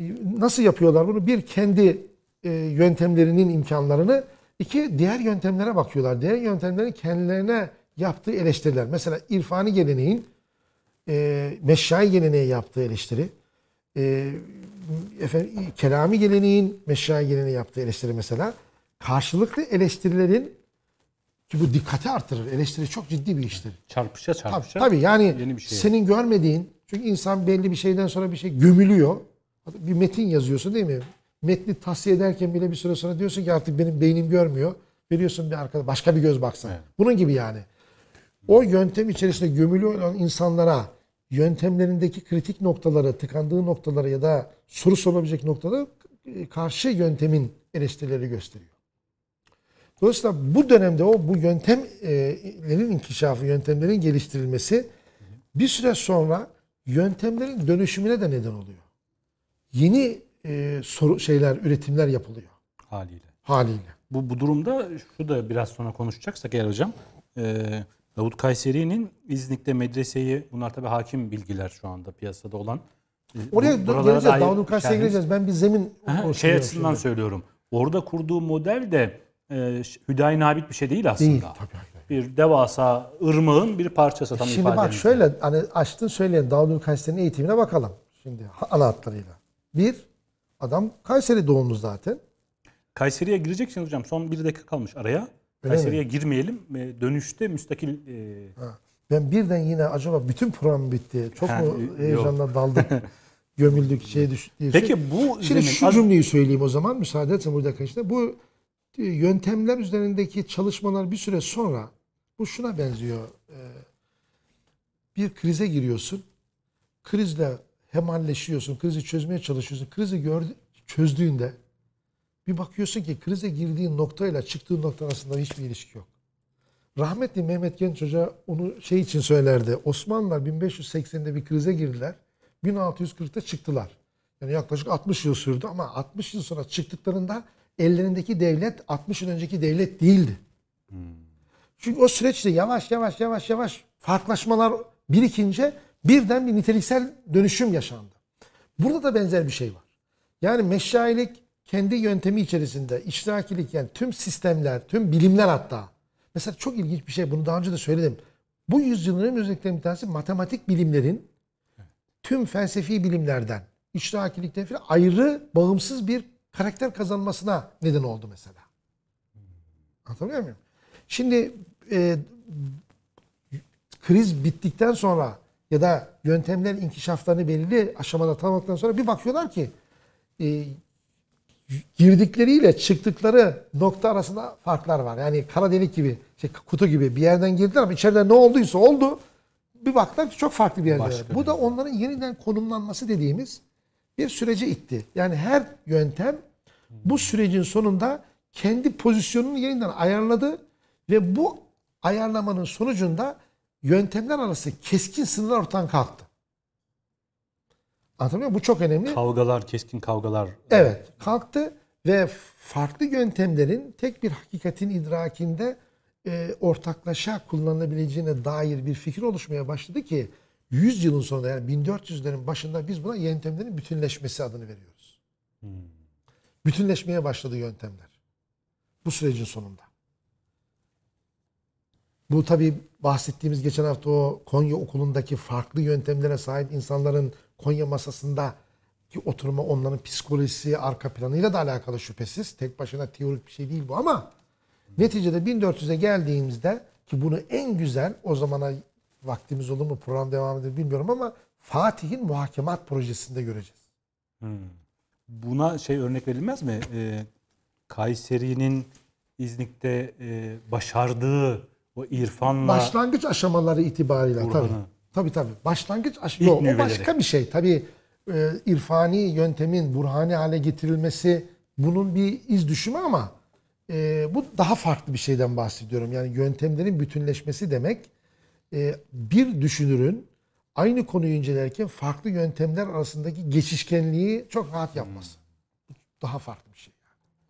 e, nasıl yapıyorlar bunu? Bir kendi e, yöntemlerinin imkanlarını, iki diğer yöntemlere bakıyorlar. Diğer yöntemlerin kendilerine yaptığı eleştiriler. Mesela irfani geleneğin e, meşşai geleneğe yaptığı eleştiri, e, efendim, kelami geleneğin meşşai geleneğe yaptığı eleştiri mesela karşılıklı eleştirilerin ki bu dikkati artırır. Eleştiri çok ciddi bir iştir. Çarpışa Tabii, çarpışa. tabii yani yeni bir şey. senin görmediğin çünkü insan belli bir şeyden sonra bir şey gömülüyor. Bir metin yazıyorsun değil mi? Metni tahsiye ederken bile bir süre sonra diyorsun ki artık benim beynim görmüyor. Veriyorsun bir arkada başka bir göz baksın. Evet. Bunun gibi yani. O yöntem içerisinde gömülü olan insanlara yöntemlerindeki kritik noktaları, tıkandığı noktaları ya da soru sorabilecek noktaları e, karşı yöntemin eleştirileri gösteriyor. Dolayısıyla bu dönemde o bu yöntemlerin inkişafı, yöntemlerin geliştirilmesi bir süre sonra yöntemlerin dönüşümüne de neden oluyor. Yeni e, soru şeyler, üretimler yapılıyor haliyle. haliyle. Bu, bu durumda şu da biraz sonra konuşacaksak eğer hocam. E, Davut Kayseri'nin İznik'te medreseyi, bunlar tabii hakim bilgiler şu anda piyasada olan. E, Oraya bu- geleceğiz. dair Davut Kars'a şerhiniz- geleceğiz. Ben bir zemin Aha, Şey açısından şimdi. söylüyorum. Orada kurduğu model de e, Hüdayi Nabit bir şey değil aslında. Değil. Tabii, tabii. Bir devasa ırmağın bir parçası tam Şimdi ifade bak şöyle hani açtın söyleyen Davut Kayseri'nin eğitimine bakalım. Şimdi ana hatlarıyla. Bir, adam Kayseri doğumlu zaten. Kayseri'ye gireceksiniz hocam. Son bir dakika kalmış araya. Öyle Kayseri'ye girmeyelim. E, Dönüşte müstakil e, Ben birden yine acaba bütün program bitti. Çok Ha, mu yok. heyecanla daldık. gömüldük şeye düş diye. Peki bu Şimdi şu cümleyi söyleyeyim o zaman müsaade etsin burada arkadaşlar. Bu e, yöntemler üzerindeki çalışmalar bir süre sonra bu şuna benziyor. Bir krize giriyorsun. Krizle hemalleşiyorsun. Krizi çözmeye çalışıyorsun. Krizi gördü, çözdüğünde bir bakıyorsun ki krize girdiğin noktayla çıktığın nokta arasında hiçbir ilişki yok. Rahmetli Mehmet Genç Hoca onu şey için söylerdi. Osmanlılar 1580'de bir krize girdiler. 1640'ta çıktılar. Yani yaklaşık 60 yıl sürdü ama 60 yıl sonra çıktıklarında ellerindeki devlet 60 yıl önceki devlet değildi. Çünkü o süreçte yavaş yavaş yavaş yavaş farklılaşmalar birikince birden bir niteliksel dönüşüm yaşandı. Burada da benzer bir şey var. Yani meşailik kendi yöntemi içerisinde, iştirakilik yani tüm sistemler, tüm bilimler hatta. Mesela çok ilginç bir şey bunu daha önce de söyledim. Bu yüzyılın en özelliklerinden bir tanesi matematik bilimlerin tüm felsefi bilimlerden, iştirakilikten falan ayrı, bağımsız bir karakter kazanmasına neden oldu mesela. Anlatabiliyor muyum? Şimdi e, kriz bittikten sonra ya da yöntemler inkişaflarını belirli aşamada tamamladıktan sonra bir bakıyorlar ki e, Girdikleriyle çıktıkları nokta arasında farklar var. Yani kara delik gibi, şey, kutu gibi bir yerden girdiler ama içeride ne olduysa oldu. Bir baktılar ki çok farklı bir yerde. Bu da onların yeniden konumlanması dediğimiz bir sürece itti. Yani her yöntem bu sürecin sonunda kendi pozisyonunu yeniden ayarladı ve bu ayarlamanın sonucunda yöntemler arası keskin sınırlar ortadan kalktı. Anlatabiliyor muyum? Bu çok önemli. Kavgalar, keskin kavgalar. Evet, kalktı ve farklı yöntemlerin tek bir hakikatin idrakinde e, ortaklaşa kullanılabileceğine dair bir fikir oluşmaya başladı ki 100 yılın sonunda yani 1400'lerin başında biz buna yöntemlerin bütünleşmesi adını veriyoruz. Bütünleşmeye başladı yöntemler. Bu sürecin sonunda. Bu tabii bahsettiğimiz geçen hafta o Konya okulundaki farklı yöntemlere sahip insanların Konya masasında ki oturma onların psikolojisi arka planıyla da alakalı şüphesiz. Tek başına teorik bir şey değil bu ama neticede 1400'e geldiğimizde ki bunu en güzel o zamana vaktimiz olur mu program devam eder bilmiyorum ama Fatih'in muhakemat projesinde göreceğiz. Buna şey örnek verilmez mi? Ee, Kayseri'nin İznik'te e, başardığı o irfanla Başlangıç aşamaları itibariyle tabii. Burhan'ı. Tabii tabii. Başlangıç aş İlk Yok, o nüveleri. başka bir şey. Tabii e, irfani yöntemin burhani hale getirilmesi bunun bir iz düşümü ama e, bu daha farklı bir şeyden bahsediyorum. Yani yöntemlerin bütünleşmesi demek e, bir düşünürün aynı konuyu incelerken farklı yöntemler arasındaki geçişkenliği çok rahat yapması. Daha farklı bir şey.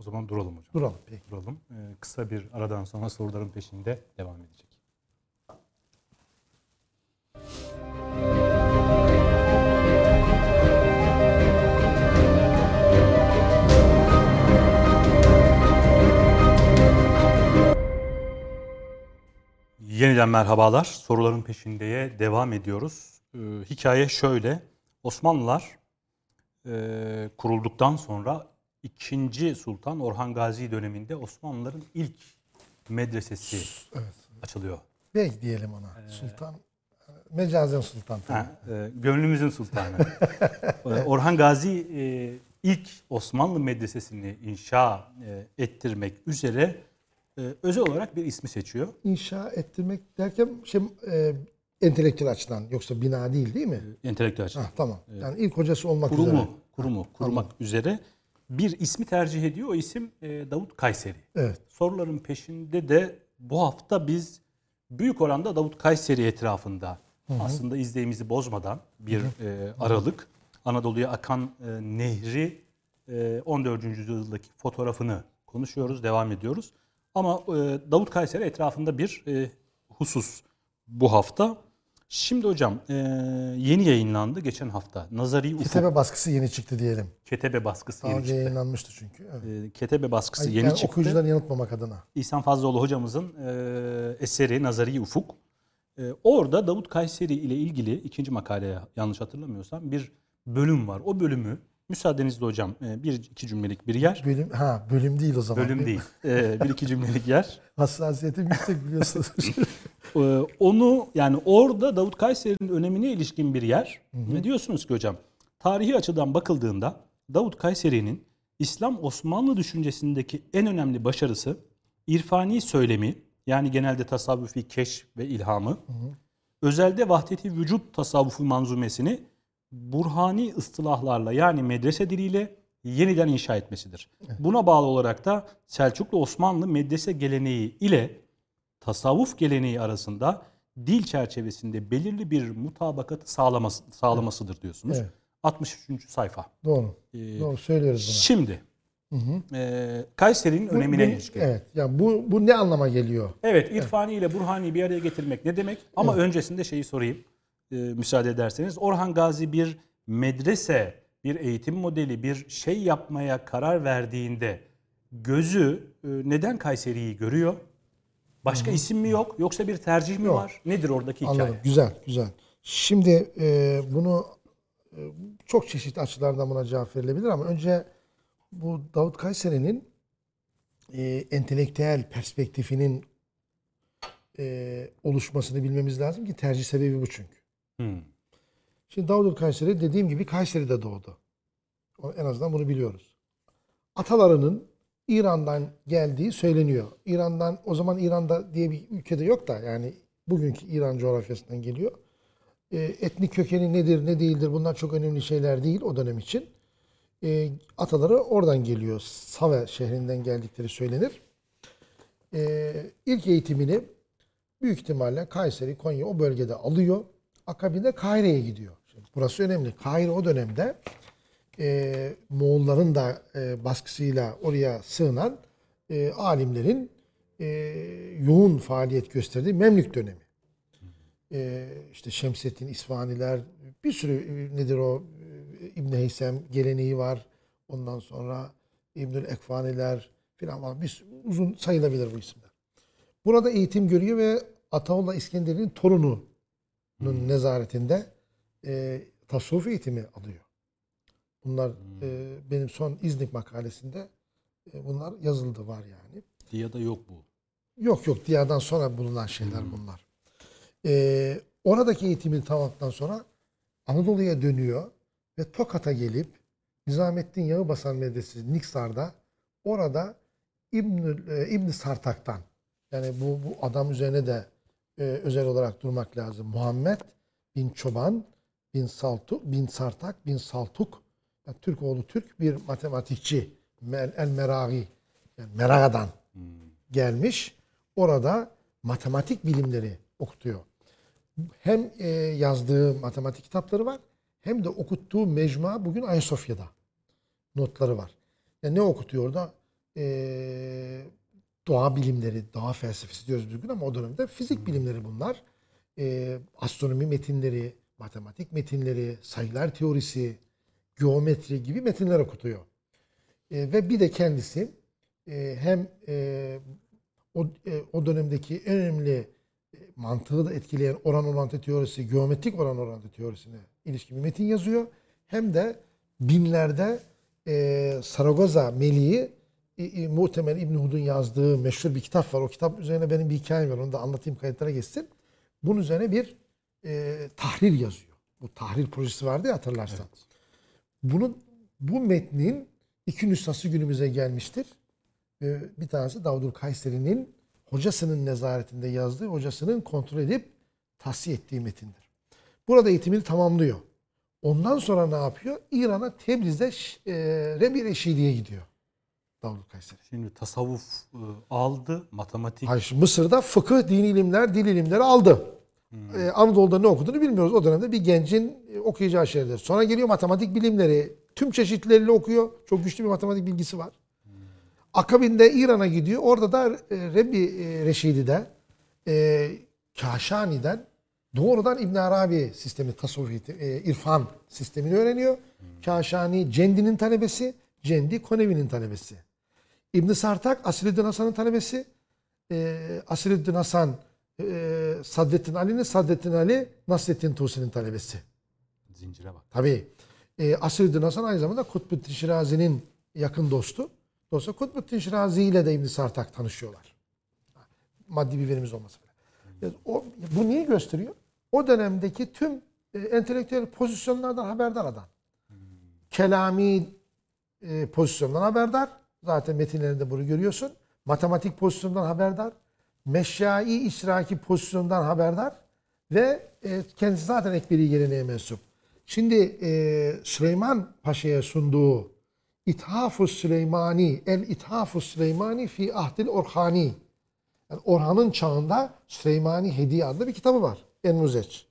O zaman duralım hocam. Duralım peki. Duralım. Ee, kısa bir aradan sonra soruların peşinde devam edecek. Yeniden merhabalar. Soruların peşindeye devam ediyoruz. Ee, hikaye şöyle. Osmanlılar e, kurulduktan sonra 2. Sultan Orhan Gazi döneminde Osmanlıların ilk medresesi açılıyor. Bey diyelim ona. Sultan. e, Mecazen sultan. Ha, e, gönlümüzün sultanı. E, Orhan Gazi e, ilk Osmanlı medresesini inşa e, ettirmek üzere e, özel olarak bir ismi seçiyor. inşa ettirmek derken şey e, entelektüel açıdan yoksa bina değil değil mi? Entelektüel açıdan. Ha, tamam. Yani ilk hocası olmak üzere. Kurumu, kurumu kurmak üzere bir ismi tercih ediyor. O isim e, Davut Kayseri. Evet. Soruların peşinde de bu hafta biz büyük oranda Davut Kayseri etrafında aslında izleyimizi bozmadan bir e, aralık Anadolu'ya akan e, nehri e, 14. yüzyıldaki fotoğrafını konuşuyoruz, devam ediyoruz. Ama e, Davut Kayseri etrafında bir e, husus bu hafta. Şimdi hocam e, yeni yayınlandı geçen hafta. Nazari Ufuk Kitebe baskısı yeni çıktı diyelim. Ketebe baskısı Daha yeni önce çıktı. yayınlanmıştı çünkü. Evet. E, Ketebe baskısı yeni yani çıktı. okuyucuları yanıltmamak adına. İhsan Fazlıoğlu hocamızın e, eseri Nazari Ufuk. E, orada Davut Kayseri ile ilgili ikinci makaleye yanlış hatırlamıyorsam bir bölüm var. O bölümü müsaadenizle hocam e, bir iki cümlelik bir yer. Bölüm ha bölüm değil o zaman. Bölüm değil. E, bir iki cümlelik yer. Hassasiyetim yüksek biliyorsunuz. E, onu yani orada Davut Kayseri'nin önemine ilişkin bir yer. Ve diyorsunuz ki hocam tarihi açıdan bakıldığında Davut Kayseri'nin İslam Osmanlı düşüncesindeki en önemli başarısı irfani söylemi yani genelde tasavvufi keşf ve ilhamı, özelde vahdeti vücut tasavvufu manzumesini burhani ıstılahlarla yani medrese diliyle yeniden inşa etmesidir. Buna bağlı olarak da Selçuklu Osmanlı medrese geleneği ile tasavvuf geleneği arasında dil çerçevesinde belirli bir mutabakatı sağlaması, sağlamasıdır diyorsunuz. Evet. 63. sayfa. Doğru. Ee, Doğru söylüyoruz bunu. Şimdi e, Kayseri'nin Bu- önemine bu- ilişkin. Evet. Yani bu bu ne anlama geliyor? Evet, irfani ile burhani bir araya getirmek ne demek? Ama öncesinde şeyi sorayım, e, müsaade ederseniz. Orhan Gazi bir medrese, bir eğitim modeli, bir şey yapmaya karar verdiğinde gözü e, neden Kayseri'yi görüyor? Başka isim mi yok? Yoksa bir tercih mi Yok. var? Nedir oradaki hikaye? Anladım. Güzel, güzel. Şimdi e, bunu e, çok çeşitli açılardan buna cevap verilebilir ama önce bu Davut Kayseri'nin e, entelektüel perspektifinin e, oluşmasını bilmemiz lazım ki tercih sebebi bu çünkü. Hmm. Şimdi Davut Kayseri dediğim gibi Kayseri'de doğdu. En azından bunu biliyoruz. atalarının İran'dan geldiği söyleniyor. İran'dan o zaman İran'da diye bir ülkede yok da yani bugünkü İran coğrafyasından geliyor. E, etnik kökeni nedir ne değildir bunlar çok önemli şeyler değil o dönem için. E, ataları oradan geliyor. Save şehrinden geldikleri söylenir. E, ilk eğitimini büyük ihtimalle Kayseri, Konya o bölgede alıyor. Akabinde Kahire'ye gidiyor. Şimdi burası önemli. Kahire o dönemde e, Moğolların da e, baskısıyla oraya sığınan e, alimlerin e, yoğun faaliyet gösterdiği Memlük dönemi. E, işte Şemsettin İsfaniler bir sürü e, nedir o e, İbn Heysem geleneği var. Ondan sonra İbnül Ekfaniler filan var. Bir, uzun sayılabilir bu isimler. Burada eğitim görüyor ve Ataullah İskender'in torununun nezaretinde e, tasavvuf eğitimi alıyor. Bunlar e, benim son İznik makalesinde e, bunlar yazıldı var yani. Diya'da yok bu. Yok yok Diya'dan sonra bulunan şeyler bunlar. E, oradaki eğitimini tamamladıktan sonra Anadolu'ya dönüyor ve Tokat'a gelip Nizamettin Yağıbasan Medresesi Niksar'da orada İbn e, İbn Sartak'tan yani bu bu adam üzerine de e, özel olarak durmak lazım. Muhammed bin Çoban bin Saltuk bin Sartak bin Saltuk yani Türk oğlu Türk bir matematikçi El Meragi yani Meraga'dan gelmiş. Orada matematik bilimleri okutuyor. Hem e, yazdığı matematik kitapları var hem de okuttuğu mecmua bugün Ayasofya'da notları var. Yani ne okutuyor orada? E, doğa bilimleri, doğa felsefesi diyoruz bugün ama o dönemde fizik bilimleri bunlar. E, astronomi metinleri, matematik metinleri, sayılar teorisi, geometri gibi metinler okutuyor. E, ve bir de kendisi e, hem e, o, e, o dönemdeki en önemli e, mantığı da etkileyen oran orantı teorisi, geometrik oran orantı teorisine ilişkin bir metin yazıyor. Hem de binlerde e, Saragoza Meli'yi e, e, muhtemelen İbn Hud'un yazdığı meşhur bir kitap var. O kitap üzerine benim bir hikayem var. Onu da anlatayım kayıtlara geçsin. Bunun üzerine bir e, tahrir yazıyor. Bu tahrir projesi vardı ya hatırlarsan. Bunun bu metnin iki nüshası günümüze gelmiştir. Ee, bir tanesi Davudul Kayseri'nin hocasının nezaretinde yazdığı, hocasının kontrol edip tahsiye ettiği metindir. Burada eğitimini tamamlıyor. Ondan sonra ne yapıyor? İran'a Tebriz'de e, Rebi Reşidi'ye gidiyor. Davudul Kayseri. Şimdi tasavvuf e, aldı, matematik Hayır, Mısır'da fıkıh, dini ilimler, dil ilimleri aldı. Ee, Anadolu'da ne okuduğunu bilmiyoruz. O dönemde bir gencin e, okuyacağı şeyler. Sonra geliyor matematik bilimleri. Tüm çeşitleriyle okuyor. Çok güçlü bir matematik bilgisi var. Akabinde İran'a gidiyor. Orada da e, Rebbi e, Reşidi'de e, Kaşani'den doğrudan İbn Arabi sistemi, tasavvuf, eğitim- e, irfan sistemini öğreniyor. Kaşani Cendi'nin talebesi, Cendi Konevi'nin talebesi. İbn Sartak Asiruddin Hasan'ın talebesi. E, Asiruddin Hasan e, Ali'nin, Saddettin Ali Nasrettin Tusi'nin talebesi. zincire bak. Tabii. E, Asiruddin Hasan aynı zamanda Kutbuddin Şirazi'nin yakın dostu. Dolayısıyla Kutbuddin Şirazi ile de İbn Sartak tanışıyorlar. Maddi bir verimiz olmasa bile. Yani o, bu neyi gösteriyor? O dönemdeki tüm e, entelektüel pozisyonlardan haberdar adam. Kelami e, pozisyondan haberdar. Zaten metinlerinde bunu görüyorsun. Matematik pozisyondan haberdar. Meşyai işraki pozisyondan haberdar. Ve e, kendisi zaten ekberi geleneğe mensup. Şimdi e, Süleyman Paşa'ya sunduğu İthafus Süleymani, El İthafus Süleymani fi Ahdil Orhani. Yani Orhan'ın çağında Süleymani Hediye adlı bir kitabı var. En-Nuzeç.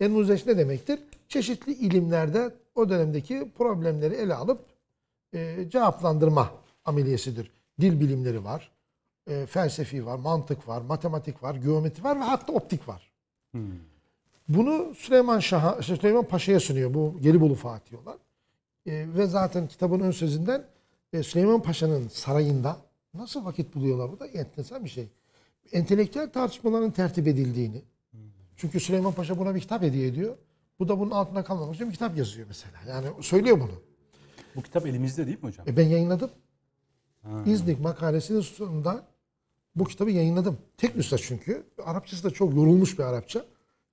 En-Nuzeç ne demektir? Çeşitli ilimlerde o dönemdeki problemleri ele alıp e, cevaplandırma ameliyesidir. Dil bilimleri var, e, felsefi var, mantık var, matematik var, geometri var ve hatta optik var. Bunu Süleyman Şah'a, Süleyman Paşa'ya sunuyor. Bu Gelibolu Fatih olan. E, ve zaten kitabın ön sözünden e, Süleyman Paşa'nın sarayında nasıl vakit buluyorlar burada? Enteresan bir şey. Entelektüel tartışmaların tertip edildiğini. Çünkü Süleyman Paşa buna bir kitap hediye ediyor. Bu da bunun altında kalmamak için bir kitap yazıyor mesela. Yani söylüyor bunu. Bu kitap elimizde değil mi hocam? E ben yayınladım. İznik makalesinin sonunda bu kitabı yayınladım. Tek nüsha çünkü. Arapçası da çok yorulmuş bir Arapça.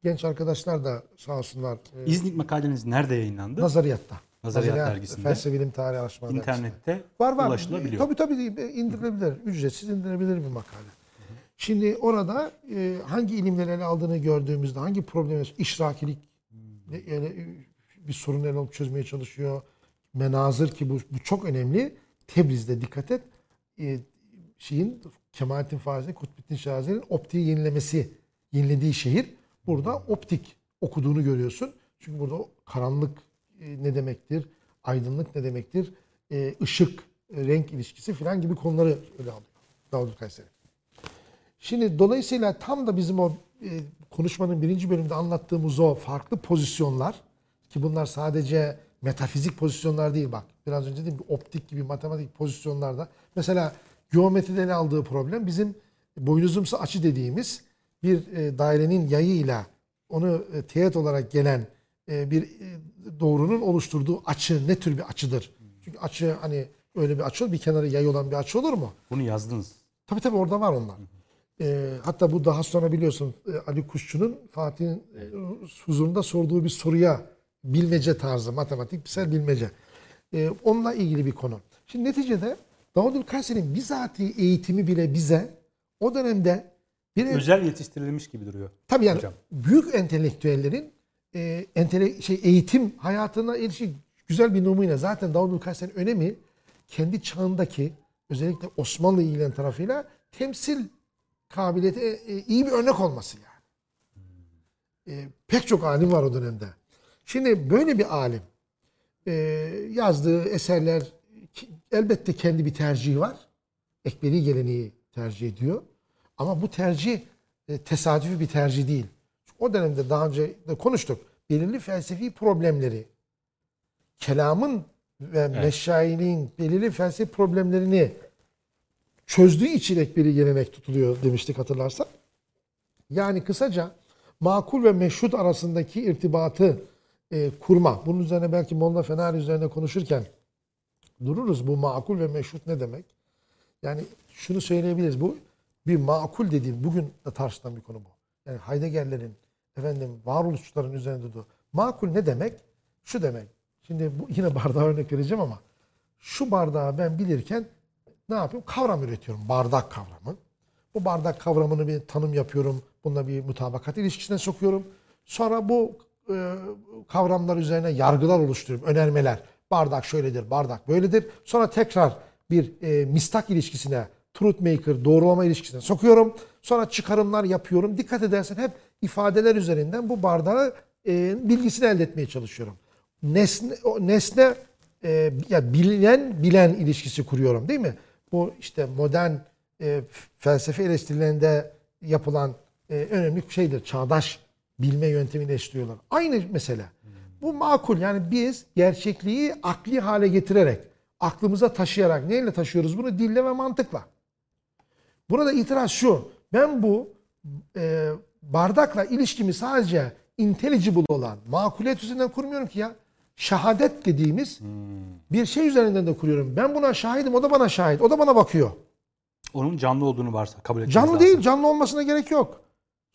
Genç arkadaşlar da sağ olsunlar e, İznik makaleniz nerede yayınlandı? nazariyatta. Nazariyat Nazariyat dergisinde. Felsefe Bilim Tarihi Araştırma Dergisi'nde. İnternette Var var. ulaşılabiliyor. Tabii tabii indirilebilir. Ücretsiz indirilebilir bir makale. Şimdi orada e, hangi ilimleri ele aldığını gördüğümüzde hangi problemi işrakilik e, yani, e, bir sorun ele alıp çözmeye çalışıyor. Menazır ki bu, bu çok önemli. Tebriz'de dikkat et. E, şeyin Kemalettin Fazıl'in Kutbettin Şazi'nin optiği yenilemesi, yenilediği şehir. Burada optik okuduğunu görüyorsun. Çünkü burada karanlık e, ne demektir? Aydınlık ne demektir? E, ışık, e, renk ilişkisi falan gibi konuları ele alıyor. Davut Kayseri. Şimdi dolayısıyla tam da bizim o konuşmanın birinci bölümünde anlattığımız o farklı pozisyonlar ki bunlar sadece metafizik pozisyonlar değil bak. Biraz önce dedim optik gibi matematik pozisyonlarda. Mesela geometride ele aldığı problem bizim boynuzumsu açı dediğimiz bir e, dairenin yayıyla onu e, teğet olarak gelen e, bir e, doğrunun oluşturduğu açı ne tür bir açıdır? Çünkü açı hani öyle bir açı olur, bir kenarı yay olan bir açı olur mu? Bunu yazdınız. Tabii tabii orada var onlar. Hatta bu daha sonra biliyorsun e, Ali Kuşçu'nun Fatih'in e, huzurunda sorduğu bir soruya bilmece tarzı, matematiksel bilmece. Ee, onunla ilgili bir konu. Şimdi neticede Davud Kayseri'nin bizatihi eğitimi bile bize o dönemde bir Özel yetiştirilmiş gibi duruyor. tabii yani hocam. büyük entelektüellerin e, entele, şey eğitim hayatına ilişkin güzel bir numune. Zaten Davud Kayseri'nin önemi kendi çağındaki özellikle Osmanlı ilgilen tarafıyla temsil kabiliyeti e, e, iyi bir örnek olması yani. E, pek çok alim var o dönemde. Şimdi böyle bir alim e, yazdığı eserler elbette kendi bir tercihi var. Ekberi geleneği tercih ediyor. Ama bu tercih e, tesadüfi bir tercih değil. Çünkü o dönemde daha önce de konuştuk. Belirli felsefi problemleri, kelamın ve meşayiliğin belirli felsefi problemlerini çözdüğü için ekberi gelenek tutuluyor demiştik hatırlarsan. Yani kısaca makul ve meşhut arasındaki irtibatı e, kurma. Bunun üzerine belki Molla Fenari üzerine konuşurken dururuz. Bu makul ve meşhut ne demek? Yani şunu söyleyebiliriz. Bu bir makul dediğim bugün de tartışılan bir konu bu. Yani Heidegger'lerin efendim varoluşçuların üzerinde durduğu. Makul ne demek? Şu demek. Şimdi bu yine bardağa örnek vereceğim ama şu bardağı ben bilirken ne yapıyorum? Kavram üretiyorum. Bardak kavramı. Bu bardak kavramını bir tanım yapıyorum. Bununla bir mutabakat ilişkisine sokuyorum. Sonra bu e, kavramlar üzerine yargılar oluşturuyorum. Önermeler. Bardak şöyledir, bardak böyledir. Sonra tekrar bir e, mistak ilişkisine, truth maker, doğrulama ilişkisine sokuyorum. Sonra çıkarımlar yapıyorum. Dikkat edersen hep ifadeler üzerinden bu bardağı e, bilgisini elde etmeye çalışıyorum. Nesne, nesne e, ya bilinen bilen ilişkisi kuruyorum değil mi? Bu işte modern e, felsefe eleştirilerinde yapılan e, önemli şeydir. Çağdaş bilme yöntemiyle eleştiriyorlar. Aynı mesele. Bu makul. Yani biz gerçekliği akli hale getirerek, aklımıza taşıyarak, neyle taşıyoruz bunu? Dille ve mantıkla. Burada itiraz şu. Ben bu e, bardakla ilişkimi sadece intelligible olan makuliyet üzerinden kurmuyorum ki ya. Şehadet dediğimiz bir şey üzerinden de kuruyorum. Ben buna şahidim, o da bana şahit. O da bana bakıyor. Onun canlı olduğunu varsa kabul etmemiz Canlı lazım. değil, canlı olmasına gerek yok.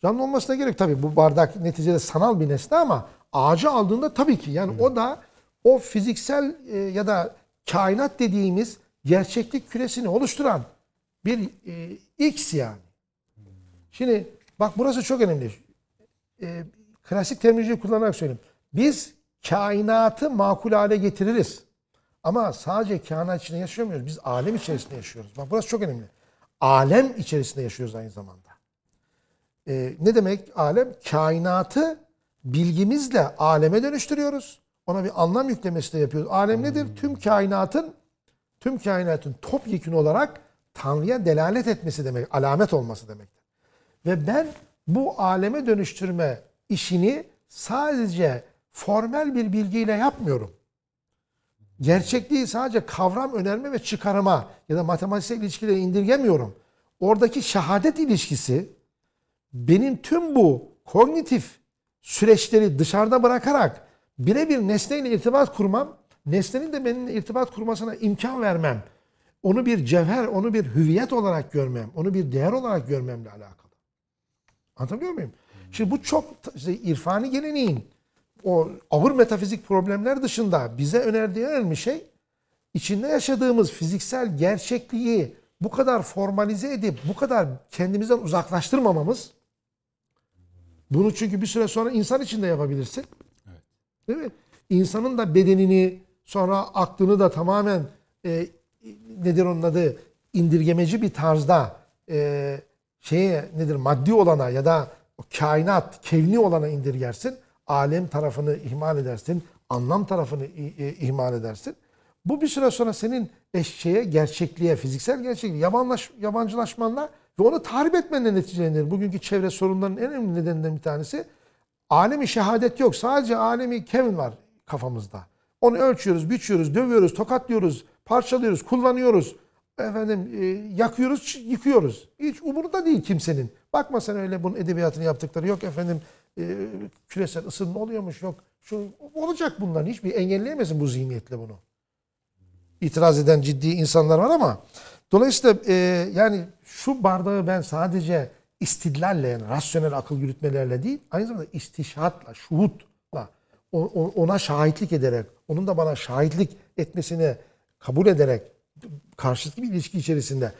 Canlı olmasına gerek tabii. Bu bardak neticede sanal bir nesne ama ağacı aldığında tabii ki. Yani o da o fiziksel e, ya da kainat dediğimiz gerçeklik küresini oluşturan bir e, X yani. Şimdi bak burası çok önemli. E, klasik terminolojiyi kullanarak söyleyeyim. Biz kainatı makul hale getiririz. Ama sadece kainat içinde yaşamıyoruz. Biz alem içerisinde yaşıyoruz. Bak burası çok önemli. Alem içerisinde yaşıyoruz aynı zamanda. Ee, ne demek alem? Kainatı bilgimizle aleme dönüştürüyoruz. Ona bir anlam yüklemesi de yapıyoruz. Alem nedir? Tüm kainatın tüm kainatın topyekun olarak Tanrı'ya delalet etmesi demek, alamet olması demektir. Ve ben bu aleme dönüştürme işini sadece formel bir bilgiyle yapmıyorum. Gerçekliği sadece kavram önerme ve çıkarıma ya da matematiksel ilişkilere indirgemiyorum. Oradaki şehadet ilişkisi benim tüm bu kognitif süreçleri dışarıda bırakarak birebir nesneyle irtibat kurmam, nesnenin de benimle irtibat kurmasına imkan vermem, onu bir cevher, onu bir hüviyet olarak görmem, onu bir değer olarak görmemle alakalı. Anlatabiliyor muyum? Şimdi bu çok işte irfani geleneğin o ağır metafizik problemler dışında bize önerdiği önemli şey içinde yaşadığımız fiziksel gerçekliği bu kadar formalize edip bu kadar kendimizden uzaklaştırmamamız. Bunu çünkü bir süre sonra insan için de yapabilirsin. Değil mi? İnsanın da bedenini sonra aklını da tamamen e, nedir onun adı indirgemeci bir tarzda e, şeye nedir maddi olana ya da o kainat kevni olana indirgersin. Alem tarafını ihmal edersin. Anlam tarafını i- ihmal edersin. Bu bir süre sonra senin eşeğe, gerçekliğe, fiziksel gerçekliğe yabanlaş, yabancılaşmanla ve onu tahrip etmenle neticelenir. Bugünkü çevre sorunlarının en önemli nedenlerinden bir tanesi alemi şehadet yok. Sadece alemi kevn var kafamızda. Onu ölçüyoruz, biçiyoruz, dövüyoruz, tokatlıyoruz, parçalıyoruz, kullanıyoruz. Efendim e, yakıyoruz, yıkıyoruz. Hiç umurunda değil kimsenin. Bakma sen öyle bunun edebiyatını yaptıkları yok efendim e, küresel ısınma oluyormuş yok. Şu olacak bunların hiçbir engelleyemezsin bu zihniyetle bunu itiraz eden ciddi insanlar var ama dolayısıyla e, yani şu bardağı ben sadece istidlalle yani rasyonel akıl yürütmelerle değil aynı zamanda istişhatla, şuhutla ona şahitlik ederek onun da bana şahitlik etmesini kabul ederek karşılıklı bir ilişki içerisinde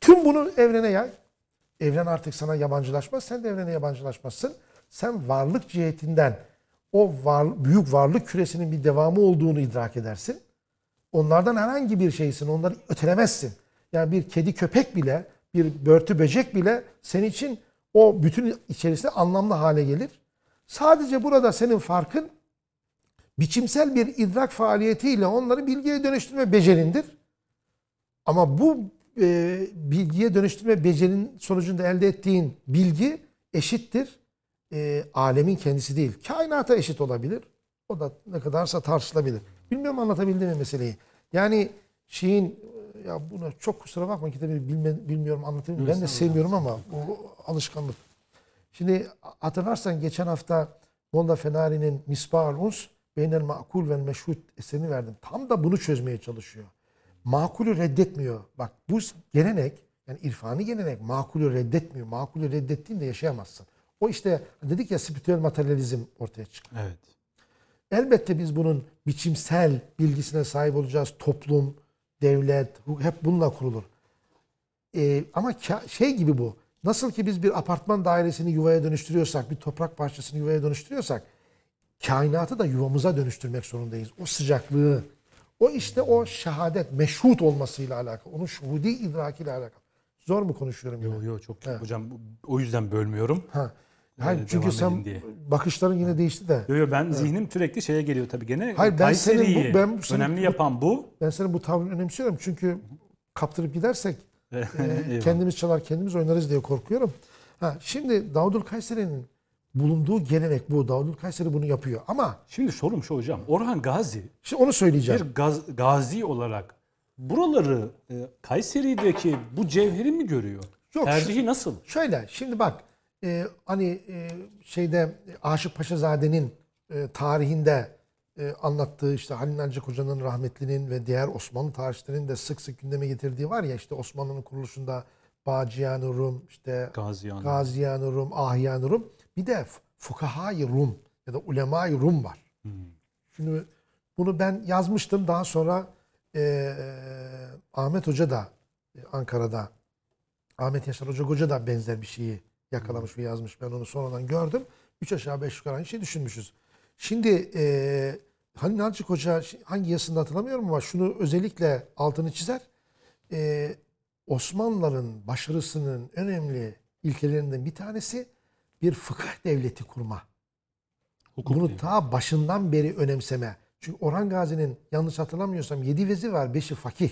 tüm bunu evrene yay. Evren artık sana yabancılaşmaz. Sen de evrene yabancılaşmazsın. Sen varlık cihetinden o var, büyük varlık küresinin bir devamı olduğunu idrak edersin. Onlardan herhangi bir şeysin. Onları ötelemezsin. Yani bir kedi köpek bile, bir börtü böcek bile senin için o bütün içerisinde anlamlı hale gelir. Sadece burada senin farkın biçimsel bir idrak faaliyetiyle onları bilgiye dönüştürme becerindir. Ama bu e, bilgiye dönüştürme becerinin sonucunda elde ettiğin bilgi eşittir. E, alemin kendisi değil. Kainata eşit olabilir. O da ne kadarsa tartışılabilir. Bilmiyorum anlatabildim mi meseleyi. Yani şeyin ya buna çok kusura bakma kitabı bilme, bilmiyorum anlatabildim. Ben de sevmiyorum ama bu alışkanlık. Şimdi hatırlarsan geçen hafta Molla Fenari'nin Misbahul Uns Beynel Makul ve Meşhut eserini verdim. Tam da bunu çözmeye çalışıyor. Makulü reddetmiyor. Bak bu gelenek yani irfani gelenek makulü reddetmiyor. Makulü reddettiğinde yaşayamazsın. O işte dedik ya spiritüel materyalizm ortaya çıktı. Evet. Elbette biz bunun biçimsel bilgisine sahip olacağız. Toplum, devlet, hep bununla kurulur. Ee, ama şey gibi bu. Nasıl ki biz bir apartman dairesini yuvaya dönüştürüyorsak, bir toprak parçasını yuvaya dönüştürüyorsak, kainatı da yuvamıza dönüştürmek zorundayız. O sıcaklığı, o işte o şehadet, meşhut olmasıyla alakalı. Onun şuhudi idrakiyle alakalı. Zor mu konuşuyorum? yine? Yo yo çok hocam o yüzden bölmüyorum. Ha. Hayır, Ee, çünkü sen diye. bakışların yine değişti de. Yo yo ben zihnim sürekli şeye geliyor tabii gene. Hayır, ben senin bu- ben senin önemli bu- yapan bu. Ben senin bu tavrını önemsiyorum çünkü kaptırıp gidersek e, kendimiz çalar kendimiz oynarız diye korkuyorum. Ha, şimdi Davudül Kayseri'nin bulunduğu gelenek bu. Davudül Kayseri bunu yapıyor. Ama Şimdi sorum şu hocam. Orhan Gazi şimdi onu söyleyeceğim. bir gaz, gazi olarak buraları e, Kayseri'deki bu cevheri mi görüyor? Yok, Tercihi nasıl? Şöyle şimdi bak e, hani e, şeyde e, Aşık Paşazade'nin e, tarihinde e, anlattığı işte Halil Nancık Hoca'nın rahmetlinin ve diğer Osmanlı tarihçilerinin de sık sık gündeme getirdiği var ya işte Osmanlı'nın kuruluşunda Bağcıyan Rum, işte Gazi yani. Gaziyan Rum, Ahyan Rum. Bir de Fukahai Rum ya da Ulemai Rum var. Şimdi bunu ben yazmıştım. Daha sonra e, Ahmet Hoca da e, Ankara'da Ahmet Yaşar Hoca Hoca da benzer bir şeyi yakalamış ve yazmış. Ben onu sonradan gördüm. Üç aşağı beş yukarı aynı şey düşünmüşüz. Şimdi e, Halil Nalcık Hoca hangi yazısında hatırlamıyorum ama şunu özellikle altını çizer. E, Osmanlıların başarısının önemli ilkelerinden bir tanesi bir fıkıh devleti kurma. Hukuk Bunu değil. ta başından beri önemseme. Çünkü Orhan Gazi'nin yanlış hatırlamıyorsam yedi vezir var, beşi fakih.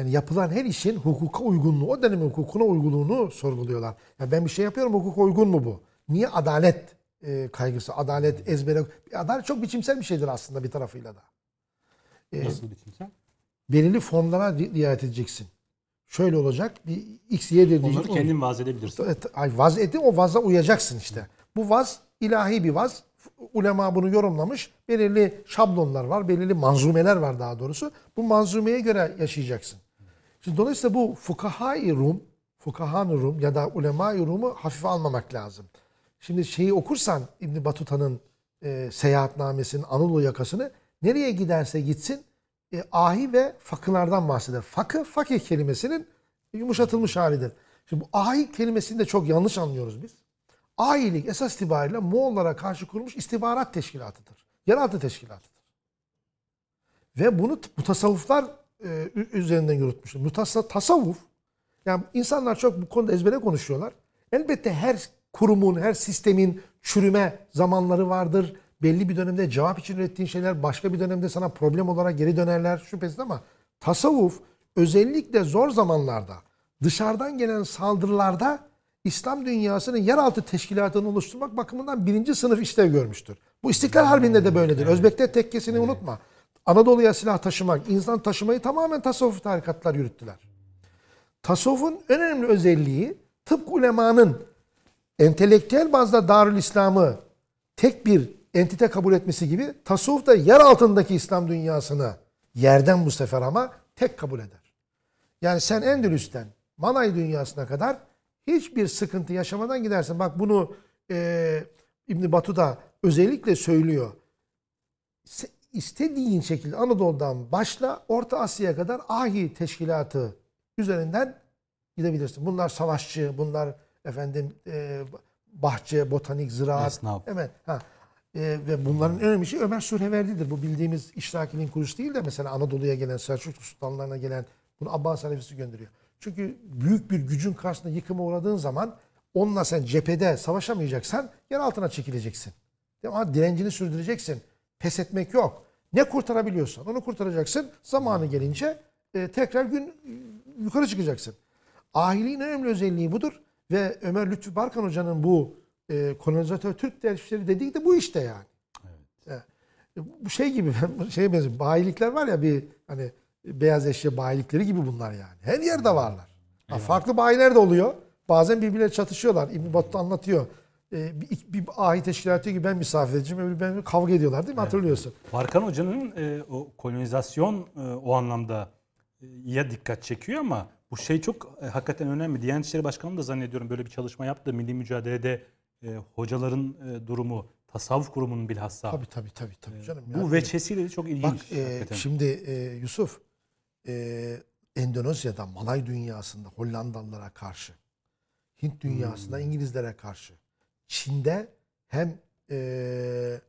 Yani yapılan her işin hukuka uygunluğu, o dönemin hukukuna uygunluğunu sorguluyorlar. Ya ben bir şey yapıyorum, hukuka uygun mu bu? Niye adalet e, kaygısı, adalet ezbere... Adalet çok biçimsel bir şeydir aslında bir tarafıyla da. Nasıl biçimsel? Belirli formlara ri- riayet edeceksin. Şöyle olacak, bir x, y dediğin... Onları kendin vaz edebilirsin. Evet, ay vaz eti o vaza uyacaksın işte. Bu vaz ilahi bir vaz. Ulema bunu yorumlamış. Belirli şablonlar var, belirli manzumeler var daha doğrusu. Bu manzumeye göre yaşayacaksın. Şimdi dolayısıyla bu fukahai Rum, fukahan Rum ya da ulema Rum'u hafife almamak lazım. Şimdi şeyi okursan İbn Batuta'nın e, seyahatnamesinin Anadolu yakasını nereye giderse gitsin e, ahi ve fakılardan bahseder. Fakı, fakih kelimesinin yumuşatılmış halidir. Şimdi bu ahi kelimesini de çok yanlış anlıyoruz biz. Ahilik esas itibariyle Moğollara karşı kurulmuş istihbarat teşkilatıdır. Yeraltı teşkilatıdır. Ve bunu bu tasavvuflar e, üzerinden yürütmüştür. Mutasa, tasavvuf, yani insanlar çok bu konuda ezbere konuşuyorlar. Elbette her kurumun, her sistemin çürüme zamanları vardır. Belli bir dönemde cevap için ürettiğin şeyler başka bir dönemde sana problem olarak geri dönerler şüphesiz ama tasavvuf özellikle zor zamanlarda dışarıdan gelen saldırılarda İslam dünyasının yeraltı teşkilatını oluşturmak bakımından birinci sınıf işlev görmüştür. Bu İstiklal Harbi'nde de böyledir. Özbekler tekkesini unutma. Anadolu'ya silah taşımak, insan taşımayı tamamen tasavvuf tarikatlar yürüttüler. Tasavvufun en önemli özelliği tıpkı ulemanın entelektüel bazda Darül İslam'ı tek bir entite kabul etmesi gibi tasavvuf da yer altındaki İslam dünyasını yerden bu sefer ama tek kabul eder. Yani sen Endülüs'ten Malay dünyasına kadar hiçbir sıkıntı yaşamadan gidersin. Bak bunu e, İbn Batuta özellikle söylüyor. İstediğin şekilde Anadolu'dan başla Orta Asya'ya kadar ahi teşkilatı üzerinden gidebilirsin. Bunlar savaşçı, bunlar efendim e, bahçe, botanik, ziraat. Esnaf. Evet. Ha. E, ve bunların en önemli şey Ömer Sürheverdi'dir. Bu bildiğimiz İşrakil'in kurucusu değil de mesela Anadolu'ya gelen, Selçuklu sultanlarına gelen bunu Abbas Halefesi gönderiyor. Çünkü büyük bir gücün karşısında yıkıma uğradığın zaman onunla sen cephede savaşamayacaksan yer altına çekileceksin. Ama direncini sürdüreceksin. Pes etmek yok. Ne kurtarabiliyorsan onu kurtaracaksın. Zamanı gelince e, tekrar gün e, yukarı çıkacaksın. Ahiliğin en önemli özelliği budur. Ve Ömer Lütfü Barkan Hoca'nın bu e, kolonizatör Türk dervişleri dediği de bu işte yani. Evet. Bu şey gibi şey benziyor. Bayilikler var ya bir hani beyaz eşya bayilikleri gibi bunlar yani. Her yerde varlar. Ha, farklı bayiler de oluyor. Bazen birbirleri çatışıyorlar. İbn Battuta anlatıyor. Ee, bir, bir ahi teşkilatı gibi ben misafir edeceğim. Öbürü ben kavga ediyorlar değil mi? Hatırlıyorsun. Barkan Hoca'nın e, o kolonizasyon e, o anlamda e, ya dikkat çekiyor ama bu şey çok e, hakikaten önemli. Diyanet İşleri Başkanı da zannediyorum böyle bir çalışma yaptı. Milli mücadelede e, hocaların e, durumu, tasavvuf kurumunun bilhassa. Tabii tabii tabii. tabii canım. Bu Yani- veçesiyle de çok ilginç. Bak e, hakikaten. şimdi e, Yusuf e, Endonezya'da Malay dünyasında Hollandalılara karşı Hint dünyasında Hmm. İngilizlere karşı Çin'de hem e,